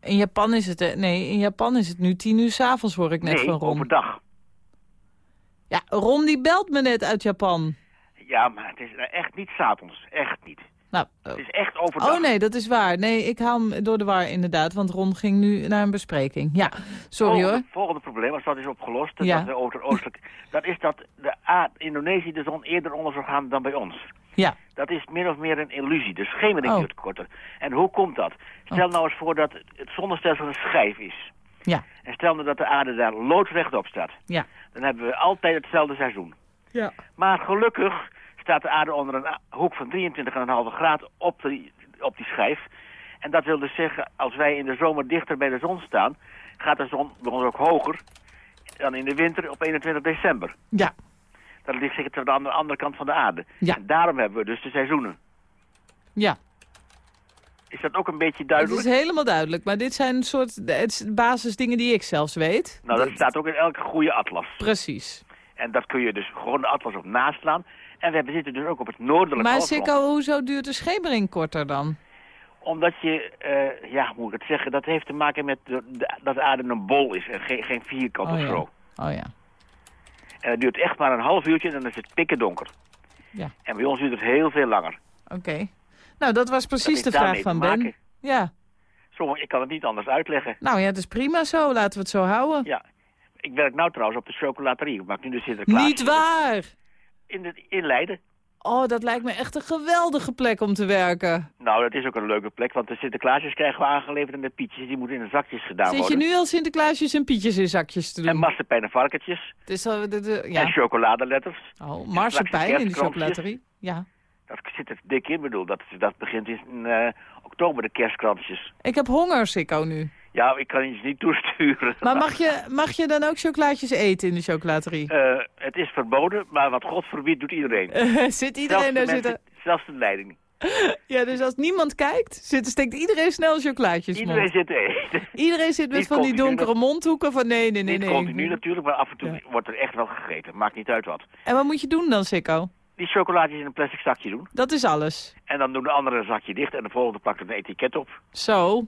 In Japan is het, eh, nee, in Japan is het nu tien uur s'avonds, hoor ik net nee, van Ron. overdag. Ja, Ron die belt me net uit Japan. Ja, maar het is echt niet s'avonds. Echt niet. Nou, Het is echt overdag. oh nee, dat is waar. Nee, ik haal hem door de war inderdaad, want Ron ging nu naar een bespreking. Ja, sorry volgende, hoor. Volgende probleem, als dat is opgelost, dat Ja. we over het oostelijk, dat is dat de A Indonesië de zon eerder onder zou gaan dan bij ons. Ja, Dat is min of meer een illusie. De schemering Oh. duurt korter. En hoe komt dat? Stel nou eens voor dat het zonnestelsel een schijf is. ja, En stel nou dat de aarde daar loodrecht op staat. ja. Dan hebben we altijd hetzelfde seizoen. Ja. Maar gelukkig staat de aarde onder een hoek van 23,5 graden op die, op die schijf. En dat wil dus zeggen, als wij in de zomer dichter bij de zon staan... gaat de zon bij ons ook hoger dan in de winter op 21 december. Ja, Dat ligt zeker aan de andere kant van de aarde. Ja. En daarom hebben we dus de seizoenen. ja. dat ook een beetje Het duidelijk? is helemaal duidelijk, maar dit zijn een soort het is basisdingen die ik zelfs weet. Nou, dat staat ook in elke goede atlas. Precies. En dat kun je dus gewoon de atlas op naslaan. En we zitten dus ook op het noordelijke Maar. Sikko, hoezo duurt de schemering korter dan? Omdat je, eh, ja, hoe moet ik het zeggen, dat heeft te maken met de, de- dat de aarde een bol is en geen, geen vierkant Oh of ja. zo. Oh ja. En het duurt echt maar een half uurtje en dan is het pikken donker. Ja. En bij ons duurt het heel veel langer. Oké. Nou, dat was precies Dat de vraag van Ben. maken. Ja. Sommige, ik kan het niet anders uitleggen. Nou ja, het is prima zo. Laten we het zo houden. Ja. Ik werk nou trouwens op de chocolaterie. Ik maak nu de Sinterklaas. Niet waar! In, de, in Leiden. Oh, dat lijkt me echt een geweldige plek om te werken. Nou, dat is ook een leuke plek, want de Sinterklaasjes krijgen we aangeleverd en de pietjes, die moeten in de zakjes gedaan Zit je worden. nu al Sinterklaasjes en pietjes in zakjes te En doen? marsepein en varkentjes. Het is al, de, de- En ja. chocoladeletters. Oh, marsepein in de chocolaterie. Ja. Dat zit er dik in, bedoel. Dat, dat begint in eh, oktober, de kerstkransjes. Ik heb honger, Sikko, nu. Ja, ik kan je ze niet toesturen. Maar mag je, mag je dan ook chocolaatjes eten in de chocolaterie? Eh, het is verboden, maar wat God verbiedt, doet iedereen. zit iedereen daar zitten? zelfs de leiding. Ja, dus als niemand kijkt, zit, steekt iedereen snel chocolaatjes Iedereen zit te eten. Iedereen zit met Niet van die donkere mondhoeken van nee, nee, nee, Niet nee. continu natuurlijk, maar af en toe Ja. wordt er echt wel gegeten. Maakt niet uit wat. En wat moet je doen dan, Sikko? Die chocolaatjes in een plastic zakje doen. Dat is alles. En dan doen de andere een zakje dicht en de volgende plakt er een etiket op. Zo.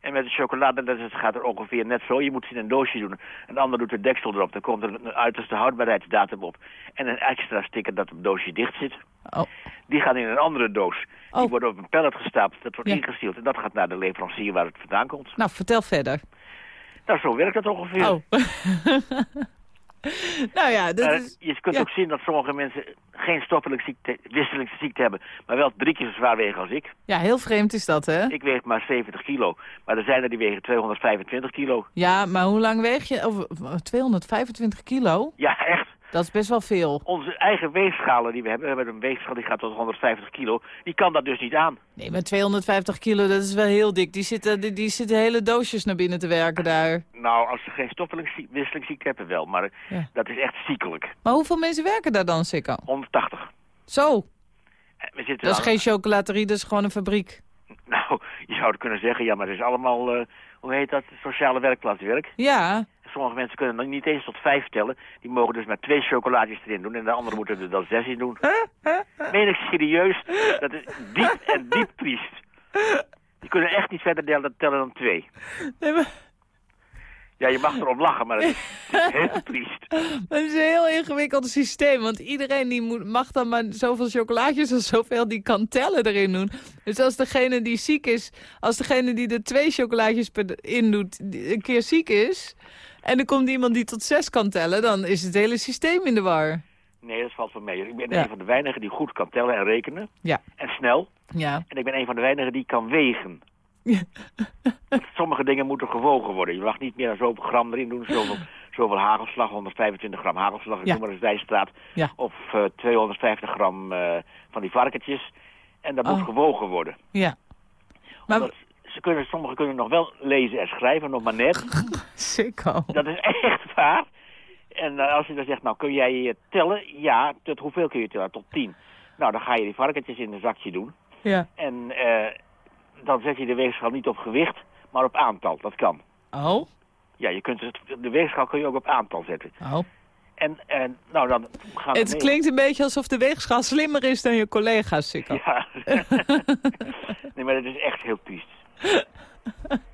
En met de chocolade dat is- gaat er ongeveer net zo. Je moet ze in een doosje doen. Een ander doet de deksel erop. Dan komt er een uiterste houdbaarheidsdatum op. En een extra sticker dat het doosje dicht zit. Oh. Die gaan in een andere doos. Die Oh. worden op een pallet gestapeld. Dat wordt Ja. ingestield. En dat gaat naar de leverancier waar het vandaan komt. Nou, vertel verder. Nou, zo werkt dat ongeveer. Oh. nou ja, dat Eh, je kunt ja. ook zien dat sommige mensen geen stoffelijke ziekte, wisselingziekte hebben. Maar wel drie keer zo zwaar wegen als ik. Ja, heel vreemd is dat, hè? Ik weeg maar 70 kilo. Maar er zijn er die wegen 225 kilo. Ja, maar hoe lang weeg je? Over 225 kilo? Ja, echt. Dat is best wel veel. Onze eigen weegschalen die we hebben, we hebben een weegschaal die gaat tot 150 kilo, die kan dat dus niet aan. Nee, maar 250 kilo, dat is wel heel dik. Die zitten, die, die zitten hele doosjes naar binnen te werken daar. Nou, als ze geen stoffelijke zie- wisselingziekte hebben wel, maar Ja. dat is echt ziekelijk. Maar hoeveel mensen werken daar dan, Sikko? 180. Zo, Eh, We zitten dat is aan- geen chocolaterie, dat is gewoon een fabriek. Nou, je zou het kunnen zeggen, ja, maar het is allemaal, eh, hoe heet dat, sociale werkplaatswerk. Ja, Sommige mensen kunnen dan niet eens tot vijf tellen. Die mogen dus maar twee chocolaatjes erin doen en de anderen moeten er dan zes in doen. Meen ik serieus, dat is diep en diep triest. Die kunnen echt niet verder tellen, tellen dan twee. nee, maar, Ja, je mag erop lachen, maar het is, het is heel triest. maar het is een heel ingewikkeld systeem. Want iedereen die moet, mag dan maar zoveel chocolaatjes of zoveel die kan tellen erin doen. Dus als degene die ziek is, als degene die er twee chocolaatjes per in doet, een keer ziek is... en er komt iemand die tot zes kan tellen, dan is het hele systeem in de war. Nee, dat valt van mee. Ik ben Ja. een van de weinigen die goed kan tellen en rekenen. Ja. En snel. Ja. En ik ben een van de weinigen die kan wegen. Sommige dingen moeten gewogen worden. Je mag niet meer zoveel gram erin doen. Zoveel, zoveel hagelslag, 125 gram hagelslag, ik Ja. noem maar een zijstraat. Ja. Of eh, 250 gram eh, van die varkentjes. En dat moet Oh. gewogen worden. Ja. Maar, Omdat ze kunnen, sommigen kunnen nog wel lezen en schrijven, nog maar net. Sikko. Dat is echt waar. En eh, als je dan zegt, nou kun jij tellen? Ja, tot hoeveel kun je tellen? Tot tien. Nou, dan ga je die varkentjes in een zakje doen. Ja. En eh, dan zet je de weegschaal niet op gewicht, maar op aantal. Dat kan. Oh? Ja, je kunt het, de weegschaal kun je ook op aantal zetten. Oh. En, en nou, dan gaan we Het mee. klinkt een beetje alsof de weegschaal slimmer is dan je collega's, Sikko. Ja. nee, maar dat is echt heel triest.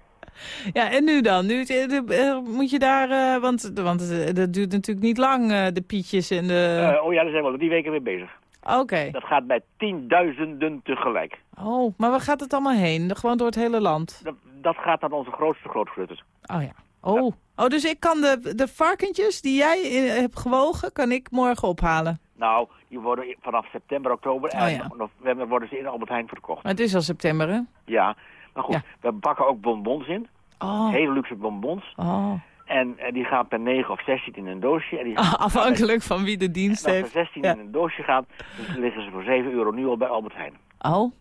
Ja, en nu dan? Nu eh, eh, moet je daar, eh, want, want dat duurt natuurlijk niet lang, de pietjes en de... Oh ja, daar zijn we die weken mee bezig. Oké. Dat gaat bij tienduizenden tegelijk. Oh, maar waar gaat het allemaal heen? Gewoon door het hele land? Dat, dat gaat naar onze grootste grootgrutters. Oh ja. Oh. Oh, dus ik kan de, de varkentjes die jij hebt gewogen, kan ik morgen ophalen? Nou, die worden vanaf september, oktober Oh en ja. november worden ze in Albert Heijn verkocht. Maar het is al september, hè? Ja, maar goed, Ja. we bakken ook bonbons in. Oh. Hele luxe bonbons. Oh. En eh, die gaan per 9 of 16 in een doosje. En die Ah, afhankelijk van wie de dienst En als er heeft. 16 Ja. in een doosje gaan, dan liggen ze voor 7 euro nu al bij Albert Heijn. Oh.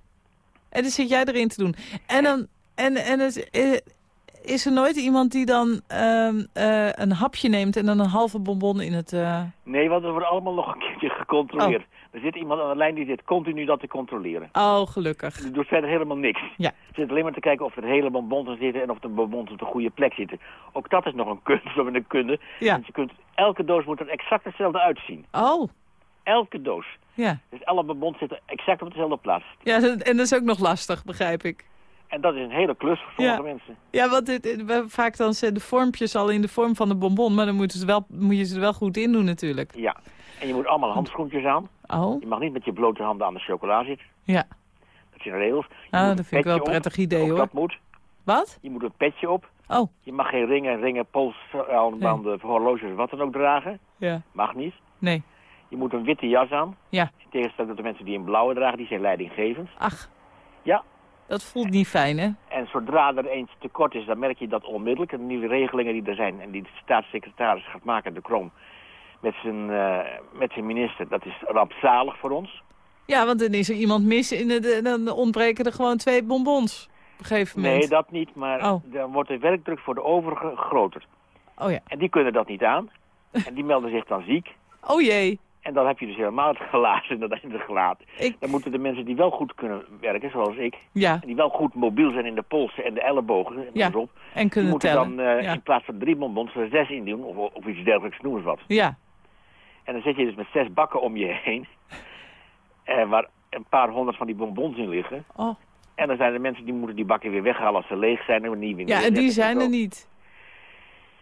En dan zit jij erin te doen. En dan, en, en het, eh, is er nooit iemand die dan ehm, eh, een hapje neemt en dan een halve bonbon in het... Nee, want dat wordt allemaal nog een keertje gecontroleerd. Er zit iemand aan de lijn die zit continu dat te controleren. Oh, gelukkig. Die doet verder helemaal niks. Ja. Zit alleen maar te kijken of er hele bonbons zitten en of de bonbons op de goede plek zitten. Ook dat is nog een kunst, met een kunde. Ja. Want je kunt, elke doos moet er exact hetzelfde uitzien. Oh, Elke doos. ja. Dus alle bonbons zitten exact op dezelfde plaats. Ja, en dat is ook nog lastig, begrijp ik. En dat is een hele klus voor sommige Ja. mensen. Ja, want we- vaak dan zijn de vormpjes al in de vorm van de bonbon... maar dan moeten ze wel, moet je ze er wel goed in doen natuurlijk. Ja. En je moet allemaal handschoentjes aan. Oh, Je mag niet met je blote handen aan de chocola zitten. ja. Dat zijn regels. Je Nou, dat een vind ik wel een op. prettig idee, hoor. dat moet. Wat? Je moet een petje op. Oh, Je mag geen ringen, ringen, polsbanden, horloges, wat dan ook dragen. ja. Mag niet. Nee. Je moet een witte jas aan. Ja. In tegenstelling tot de mensen die een blauwe dragen, die zijn leidinggevend. Ach, Ja. Dat voelt niet fijn, hè? En zodra er eens tekort is, dan merk je dat onmiddellijk. De nieuwe regelingen die er zijn en die de staatssecretaris gaat maken, de Krom, met zijn, eh, met zijn minister, dat is rampzalig voor ons. Ja, want dan is er iemand mis en de- dan ontbreken er gewoon twee bonbons. Op een gegeven moment. Nee, dat niet, maar Oh. dan wordt de werkdruk voor de overigen groter. Oh ja. En die kunnen dat niet aan. En die melden zich dan ziek. Oh jee. En dan heb je dus helemaal het glazen in het gelaten. Ik... Dan moeten de mensen die wel goed kunnen werken, zoals ik, Ja, en die wel goed mobiel zijn in de polsen en de ellebogen, en Ja. erop, en kunnen moeten tellen. dan eh, ja. in plaats van drie bonbons er zes in doen, of, of iets dergelijks, noem eens wat. ja. En dan zit je dus met zes bakken om je heen, eh, waar een paar honderd van die bonbons in liggen. Oh. En dan zijn er mensen die moeten die bakken weer weghalen als ze leeg zijn en weer nieuwe ja, en die zijn er niet.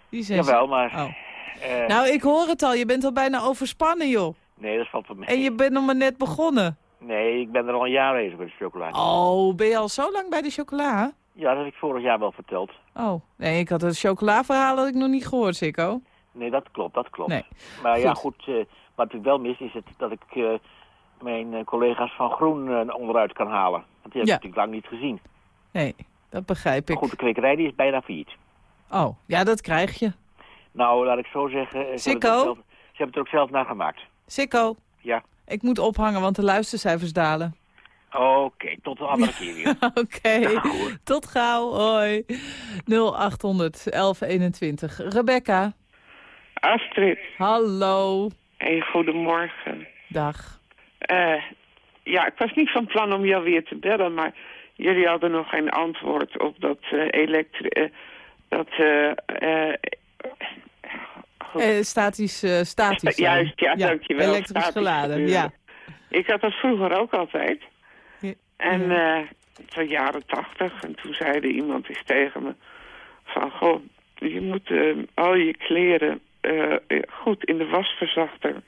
Die zijn Jawel, maar... Oh. Eh, Nou, ik hoor het al. Je bent al bijna overspannen, joh. nee, dat valt van mij. En je bent nog maar net begonnen. Nee, ik ben er al een jaar bezig met de chocolade. Oh, ben je al zo lang bij de chocola? Ja, dat heb ik vorig jaar wel verteld. Oh, nee, ik had het chocolaverhaal had ik nog niet gehoord, Sikko. Nee, dat klopt, dat klopt. Nee. Maar ja, Goed. eh, wat ik wel mis is het, dat ik eh, mijn collega's van Groen onderuit kan halen. Want die heb ik Ja. natuurlijk lang niet gezien. Nee, dat begrijp Maar ik. goed, de kwekerij die is bijna failliet. Oh, ja, dat krijg je. Nou, laat ik zo zeggen, eh, ze, hebben, Sikko? het ook zelf, ze hebben het er ook zelf naar gemaakt. Sikko, Ja. ik moet ophangen, want de luistercijfers dalen. Oké, tot de andere keer weer. Oké, tot gauw. Hoi. 0800 1121. Rebecca, Astrid, hallo. hey, goedemorgen. Dag. Eh, ja, ik was niet van plan om jou weer te bellen, maar jullie hadden nog geen antwoord op dat uh, elektri... eh, dat, eh statisch, eh, statisch. Sta- juist, ja, dankjewel. Elektrisch Statisch geladen, ja. Ik had dat vroeger ook altijd. Ja, En ja. het was jaren tachtig. En toen zeide iemand eens tegen me... van, goh, je moet eh, al je kleren goed in de wasverzachter...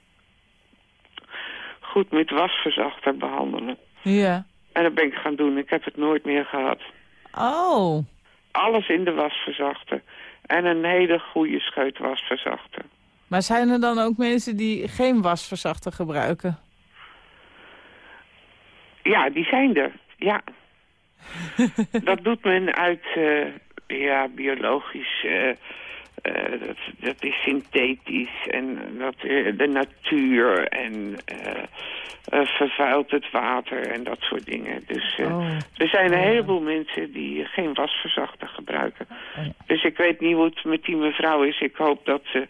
goed met wasverzachter behandelen. Ja. En dat ben ik gaan doen. Ik heb het nooit meer gehad. Oh, Alles in de wasverzachter. En een hele goede scheut wasverzachter. maar zijn er dan ook mensen die geen wasverzachter gebruiken? Ja, die zijn er. Ja. dat doet men uit eh, ja, biologisch. eh, dat, dat is synthetisch en dat, eh, de natuur en eh, eh, vervuilt het water en dat soort dingen. Dus eh, Oh. er zijn een Oh, heleboel mensen die geen wasverzachter gebruiken. Oh. Dus ik weet niet hoe het met die mevrouw is. Ik hoop dat ze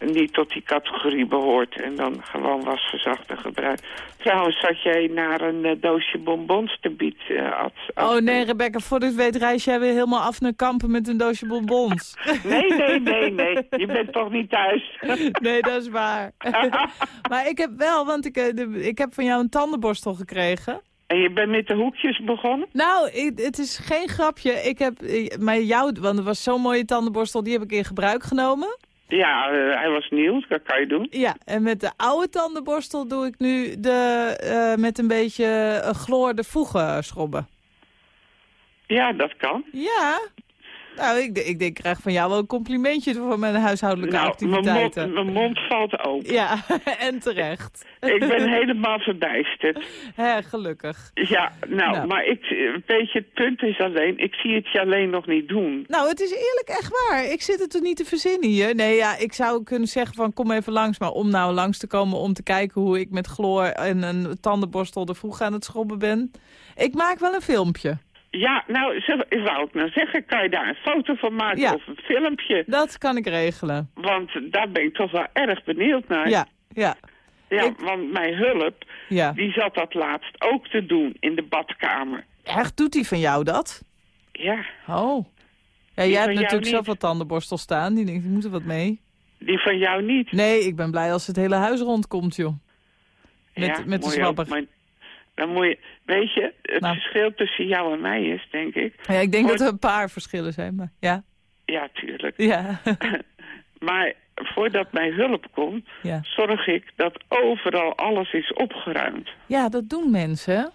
niet tot die categorie behoort en dan gewoon wasverzachter gebruikt. Trouwens, zat jij naar een eh, doosje bonbons te bieden? eh, Oh nee, Rebecca, voor dit weet reis jij weer helemaal af naar kampen met een doosje bonbons. Nee, nee, nee, nee. Je bent toch niet thuis? nee, dat is waar. maar ik heb wel, want ik, eh, de- ik heb van jou een tandenborstel gekregen. En je bent met de hoekjes begonnen? Nou, ik- het is geen grapje. Ik heb, eh, maar jou, want het was zo'n mooie tandenborstel, die heb ik in gebruik genomen. Ja, eh, hij was nieuw, dat kan je doen. Ja, en met de oude tandenborstel doe ik nu de, eh, met een beetje eh, chloor de voegen schrobben. Ja, dat kan. Ja. Nou, ik, ik, ik krijg van jou wel een complimentje voor mijn huishoudelijke Nou, mijn mond, activiteiten. mijn mond valt open. Ja, en terecht. Ik ben helemaal verbijsterd. Hè, gelukkig. Ja, nou, Nou. maar ik, weet je, het punt is alleen, ik zie het je alleen nog niet doen. Nou, het is eerlijk echt waar. Ik zit het er niet te verzinnen hier. Nee, ja, ik zou kunnen zeggen van kom even langs. Maar om nou langs te komen om te kijken hoe ik met chloor en een tandenborstel er vroeg aan het schrobben ben. Ik maak wel een filmpje. Ja, nou, wou ik nou zeggen, kan je daar een foto van maken Ja. of een filmpje? Dat kan ik regelen. Want daar ben ik toch wel erg benieuwd naar. Ja, ja. Ja, Ik- want mijn hulp, Ja. die zat dat laatst ook te doen in de badkamer. Echt, doet die van jou dat? Ja, Oh. Ja, Die jij hebt natuurlijk zelf wat tandenborstel staan. Die denkt, die moet er wat mee. die van jou niet. Nee, ik ben blij als het hele huis rondkomt, joh. Met, ja, met de zwabber. Dan moet je, weet je, het Nou. verschil tussen jou en mij is, denk ik. Ja, ik denk Voor- dat er een paar verschillen zijn, maar ja. Ja, tuurlijk. Ja. Maar voordat mijn hulp komt, ja. zorg ik dat overal alles is opgeruimd. ja, dat doen mensen?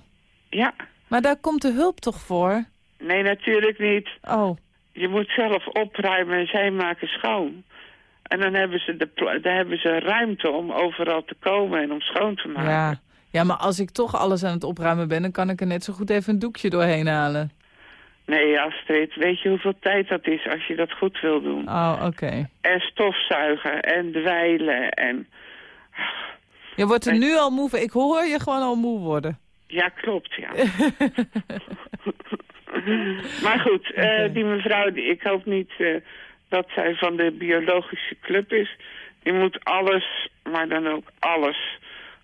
Ja, Maar daar komt de hulp toch voor? nee, natuurlijk niet. Oh, Je moet zelf opruimen en zij maken schoon. En dan hebben ze, de, dan hebben ze ruimte om overal te komen en om schoon te maken. ja. Ja, maar als ik toch alles aan het opruimen ben... dan kan ik er net zo goed even een doekje doorheen halen. Nee, Astrid, weet je hoeveel tijd dat is als je dat goed wil doen? Oh, oké. En stofzuigen en dweilen en... Je wordt er nu al moe van. Ik hoor je gewoon al moe worden. Ja, klopt, ja. maar goed, eh, die mevrouw, die, ik hoop niet eh, dat zij van de biologische club is. Die moet alles, maar dan ook alles.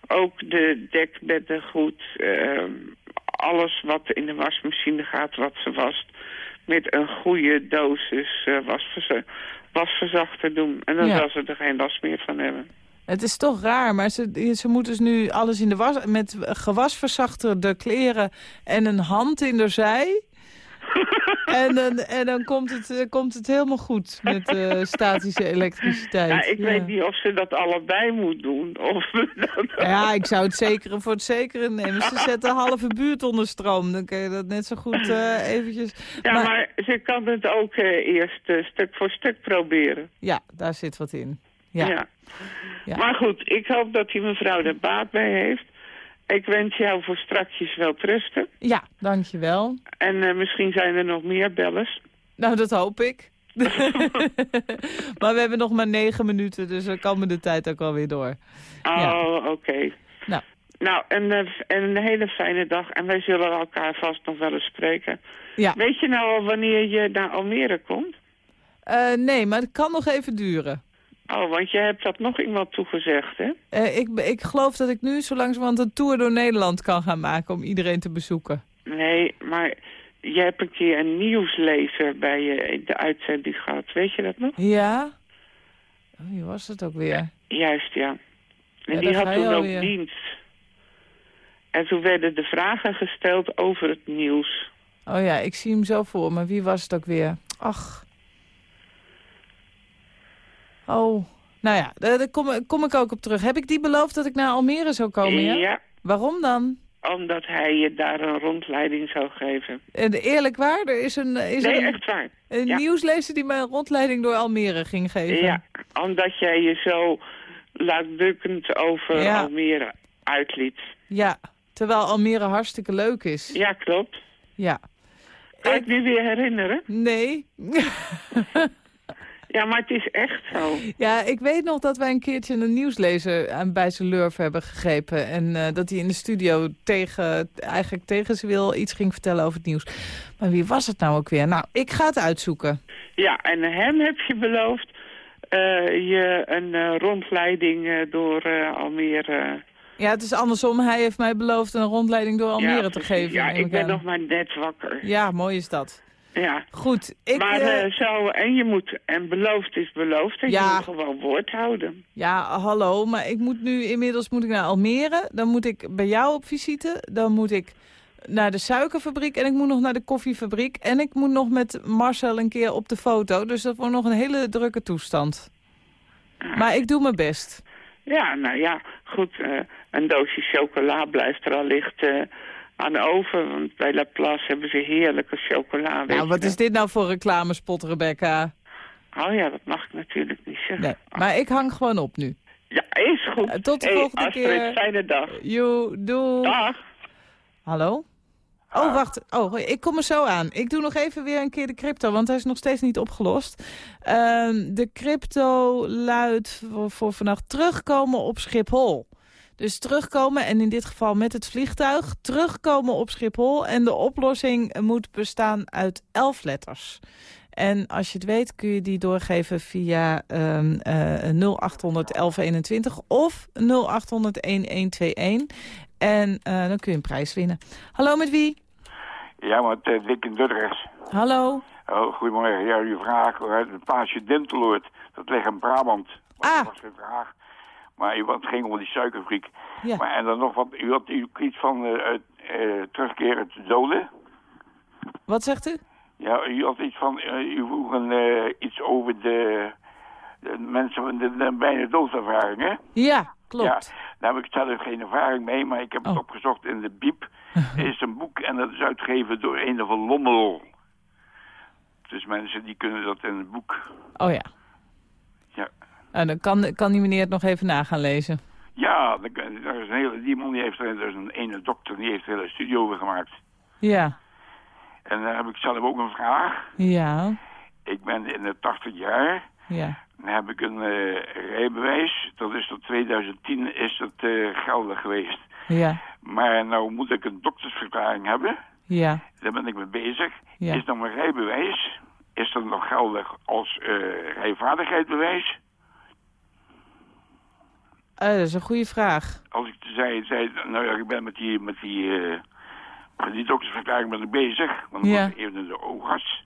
Ook de dekbedden goed. ehm, alles wat in de wasmachine gaat, wat ze wast. Met een goede dosis eh, wasverza- wasverzachter doen. En dan Ja. zal ze er geen last meer van hebben. Het is toch raar, maar ze, ze moet dus nu alles in de was... met gewasverzachterde kleren en een hand in de zij. en dan, en dan komt, het, eh, komt het helemaal goed met eh, statische elektriciteit. Ja, ik Ja. weet niet of ze dat allebei moet doen. Of Ja, ik zou het zekere voor het zekere nemen. Ze zetten een halve buurt onder stroom. Dan kun je dat net zo goed eh, eventjes... Ja, Maar- maar, ze kan het ook eerst stuk voor stuk proberen. Ja, daar zit wat in. Ja. Ja. Ja. Maar goed, ik hoop dat die mevrouw er baat bij heeft. Ik wens jou voor strakjes wel rusten. Ja, dankjewel. En eh, misschien zijn er nog meer bellers. Nou, dat hoop ik. maar we hebben nog maar negen minuten, dus dan kan me de tijd ook alweer door. Oh, Ja. oké. Nou. Nou, en, eh, en een hele fijne dag. En wij zullen elkaar vast nog wel eens spreken. Ja. Weet je nou al wanneer je naar Almere komt? Eh, nee, maar het kan nog even duren. Oh, want je hebt dat nog iemand toegezegd, hè? Eh, ik, ik geloof dat ik nu zo langzamerhand een tour door Nederland kan gaan maken om iedereen te bezoeken. Nee, maar je hebt een keer een nieuwslezer bij je in de uitzending gehad. Weet je dat nog? Ja? Oh, wie was het ook weer? Juist, ja. En Ja, die had toen ook dienst. En toen werden de vragen gesteld over het nieuws. Oh ja, ik zie hem zo voor me. Wie was het ook weer? Ach. Oh, nou ja, daar, kom, kom ik ook op terug. Heb ik die beloofd dat ik naar Almere zou komen, ja? ja, Waarom dan? omdat hij je daar een rondleiding zou geven. En eerlijk waar, er is een, is nee, een, echt waar. een ja. nieuwslezer die mij een rondleiding door Almere ging geven. Ja, omdat jij je zo luidrukkend over Ja. Almere uitliet. Ja, terwijl Almere hartstikke leuk is. Ja, klopt. Ja. Kan ik nu weer herinneren? Nee. Ja, maar het is echt zo. Ja, ik weet nog dat wij een keertje een nieuwslezer aan bij zijn lurf hebben gegrepen. En eh, dat hij in de studio tegen, eigenlijk tegen zijn wil iets ging vertellen over het nieuws. Maar wie was het nou ook weer? Nou, ik ga het uitzoeken. Ja, en hem heb je beloofd eh, je een eh, rondleiding door Almere... Ja, het is andersom. Hij heeft mij beloofd een rondleiding door Almere ja, te geven. Ja, ik ben nog maar net wakker. Ja, mooi is dat. Ja. Goed, ik... maar eh, eh, zo, en je moet, en beloofd is beloofd, en Ja. je moet gewoon woord houden. Ja, hallo, maar ik moet nu inmiddels moet ik naar Almere. Dan moet ik bij jou op visite. Dan moet ik naar de suikerfabriek en ik moet nog naar de koffiefabriek. En ik moet nog met Marcel een keer op de foto. Dus dat wordt nog een hele drukke toestand. Maar ik doe mijn best. Ja, nou ja, goed, eh, een doosje chocola blijft er al licht aan de oven. Want bij Laplace hebben ze heerlijke chocola. weet Nou, wat is dit nou voor reclamespot, Rebecca? Oh ja, dat mag ik natuurlijk niet zeggen. Nee, maar ik hang gewoon op nu. Ja, is goed. Eh, tot de Hey, volgende Astrid, keer. fijne dag. Joe, doei. Dag. Hallo? Oh, wacht. Oh, ik kom er zo aan. Ik doe nog even weer een keer de crypto, want hij is nog steeds niet opgelost. Ehm, de crypto luidt voor, voor vannacht terugkomen op Schiphol. Dus terugkomen, en in dit geval met het vliegtuig, terugkomen op Schiphol. En de oplossing moet bestaan uit elf letters. En als je het weet kun je die doorgeven via ehm eh 0800 1121 of 0800 1121. En eh, dan kun je een prijs winnen. Hallo, met wie? Ja, het uh, Dick in Dordrecht. Hallo. Oh, goedemorgen. Ja, uw vraag uit het plaatsje Dinteloord. Dat ligt in Brabant. Ah. Dat was geen vraag. Maar u- het ging om die suikerfriek. Ja. Maar en dan nog wat, u had u iets van eh uit, eh, terugkeren te doden. Wat zegt u? Ja, u had iets van, eh, u vroeg een, iets over de, de mensen met de, de bijna doodervaring, hè? Ja, klopt. Ja, daar heb ik zelf geen ervaring mee, maar ik heb Oh. het opgezocht in de Biep. Er is een boek en dat is uitgegeven door een of een Lommel. Dus mensen die kunnen dat in het boek. Oh ja. Ja, Nou, dan kan, kan die meneer het nog even na gaan lezen. ja daar is een hele, die man die heeft er, er is een ene dokter, die heeft er een hele studie over gemaakt. Ja. En dan heb ik zelf ook een vraag. Ja. Ik ben in de 80 jaar. Ja. Dan heb ik een eh, rijbewijs. Dat is tot 2010 is dat eh, geldig geweest. Ja. Maar nou moet ik een doktersverklaring hebben. Ja. Daar ben ik mee bezig. Ja. Is dan mijn rijbewijs, is dat nog geldig als eh rijvaardigheidsbewijs? Eh, dat is een goede vraag. Als ik zei, zei nou ja, ik ben met die, met die, eh, met die doktersverklaring ben ik bezig. Want dan Ja. moet ik even naar de oogarts.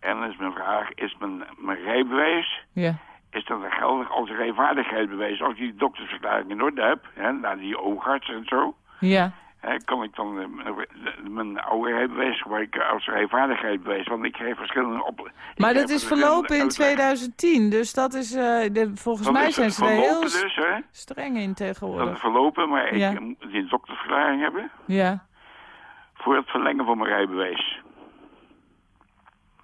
En dan is mijn vraag, is mijn, mijn rijbewijs, Ja. is dat geldig als rijvaardigheidsbewijs? Als ik die doktersverklaring in orde heb, hè, naar die oogarts en zo, Ja. Kan ik dan eh, mijn- oude rijbewijs gebruiken als rijvaardigheidsbewijs? Want ik krijg verschillende op. Maar dat is verlopen in uitleg. 2010. Dus dat is, eh, de, volgens Dat mij zijn ze er heel dus, streng in Dat is tegenwoordig. verlopen, maar Ja. ik moet die dokterverklaring hebben Ja. voor het verlengen van mijn rijbewijs.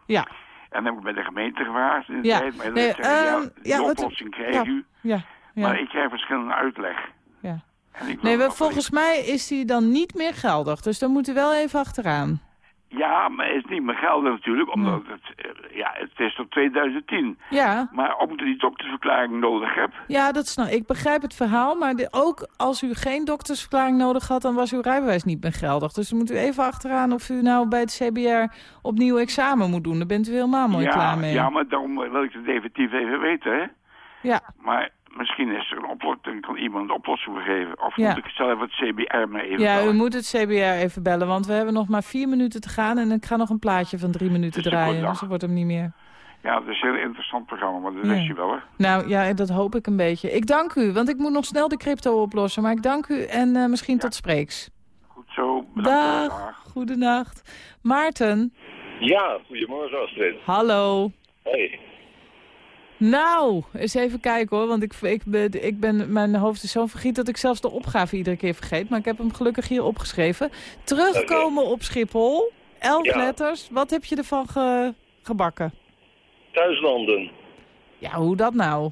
Ja. En dan heb ik bij de gemeente gevraagd in de Ja. tijd. Maar Nee, ja, ehm, die ja, oplossing krijg u. Ja. Ja. Maar ik krijg verschillende uitleg. Ja. Nee, we, volgens mij is die dan niet meer geldig. Dus dan moet u wel even achteraan. Ja, maar het is niet meer geldig natuurlijk, omdat het, eh, ja, het is tot 2010. Ja. Maar omdat ik die doktersverklaring nodig heb, Ja, dat snap ik. begrijp het verhaal. Maar de- ook als u geen doktersverklaring nodig had... dan was uw rijbewijs niet meer geldig. Dus dan moet u even achteraan of u nou bij het CBR opnieuw examen moet doen. Daar bent u helemaal mooi ja, klaar mee. ja, maar daarom wil ik het definitief even weten, hè. Ja. Maar misschien is er een oplossing, kan iemand een oplossing geven. Of Ja. moet ik zelf het CBR maar even Ja, u moet het CBR even bellen, want we hebben nog maar vier minuten te gaan... en ik ga nog een plaatje van drie minuten draaien, dus dat wordt hem niet meer. Ja, het is een heel interessant programma, maar dat Ja. wist je wel, hè. Nou ja, dat hoop ik een beetje. Ik dank u, want ik moet nog snel de crypto oplossen. Maar ik dank u en eh, misschien tot spreeks. Goed zo, bedankt. Dag, goedenacht. Maarten, Ja, goedemorgen Astrid. hallo. Hey. Nou, eens even kijken hoor, want ik, ik, ben, ik ben, mijn hoofd is zo vergiet dat ik zelfs de opgave iedere keer vergeet. Maar ik heb hem gelukkig hier opgeschreven. Terugkomen op Schiphol, elf Ja. letters. Wat heb je ervan ge- gebakken? Thuislanden. Ja, hoe dat nou?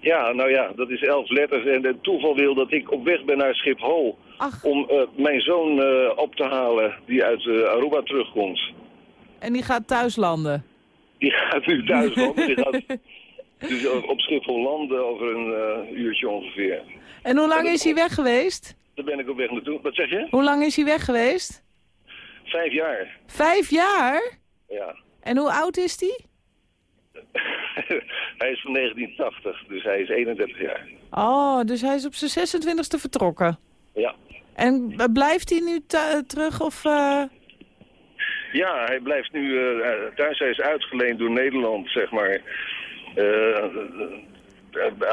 Ja, nou ja, dat is elf letters. En het toeval wil dat ik op weg ben naar Schiphol om eh, mijn zoon eh, op te halen die uit eh, Aruba terugkomt. En die gaat thuis landen. Die gaat nu thuis. Die gaat dus op Schiphol landen over een eh, uurtje ongeveer. En hoe lang is hij weg geweest? Daar ben ik op weg naartoe. Wat zeg je? Hoe lang is hij weg geweest? Vijf jaar. Vijf jaar? Ja. En hoe oud is hij? hij is van 1980, dus hij is 31 jaar. Oh, dus hij is op zijn 26e vertrokken. Ja. En blijft hij nu terug of... eh, Ja, hij blijft nu eh, thuis. Hij is uitgeleend door Nederland, zeg maar. eh,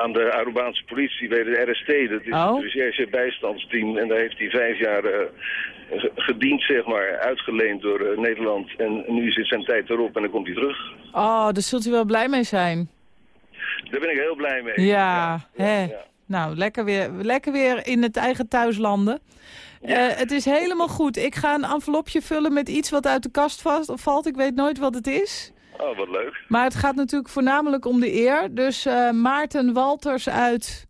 aan de Arubaanse politie bij de RST. Dat is Oh. het recherche bijstandsteam. En daar heeft hij vijf jaar ge- gediend, zeg maar. Uitgeleend door Nederland. En nu zit zijn tijd erop en dan komt hij terug. Oh, daar zult u wel blij mee zijn. Daar ben ik heel blij mee. Ja, hè. Nou, lekker weer, lekker weer in het eigen thuis Eh, het is helemaal goed. Ik ga een envelopje vullen met iets wat uit de kast vast, valt. Ik weet nooit wat het is. Oh, wat leuk. Maar het gaat natuurlijk voornamelijk om de eer. Dus eh, Maarten Walters uit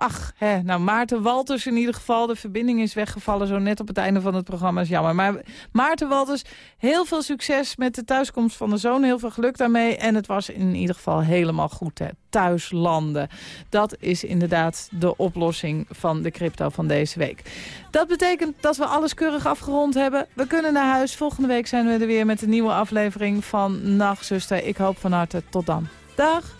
Ach, hè, nou Maarten Walters in ieder geval. De verbinding is weggevallen zo net op het einde van het programma. is jammer. Maar Maarten Walters, heel veel succes met de thuiskomst van de zoon. Heel veel geluk daarmee. En het was in ieder geval helemaal goed. Hè. Thuislanden. Dat is inderdaad de oplossing van de crypto van deze week. Dat betekent dat we alles keurig afgerond hebben. We kunnen naar huis. Volgende week zijn we er weer met een nieuwe aflevering van Nachtzuster. Ik hoop van harte tot dan. Dag!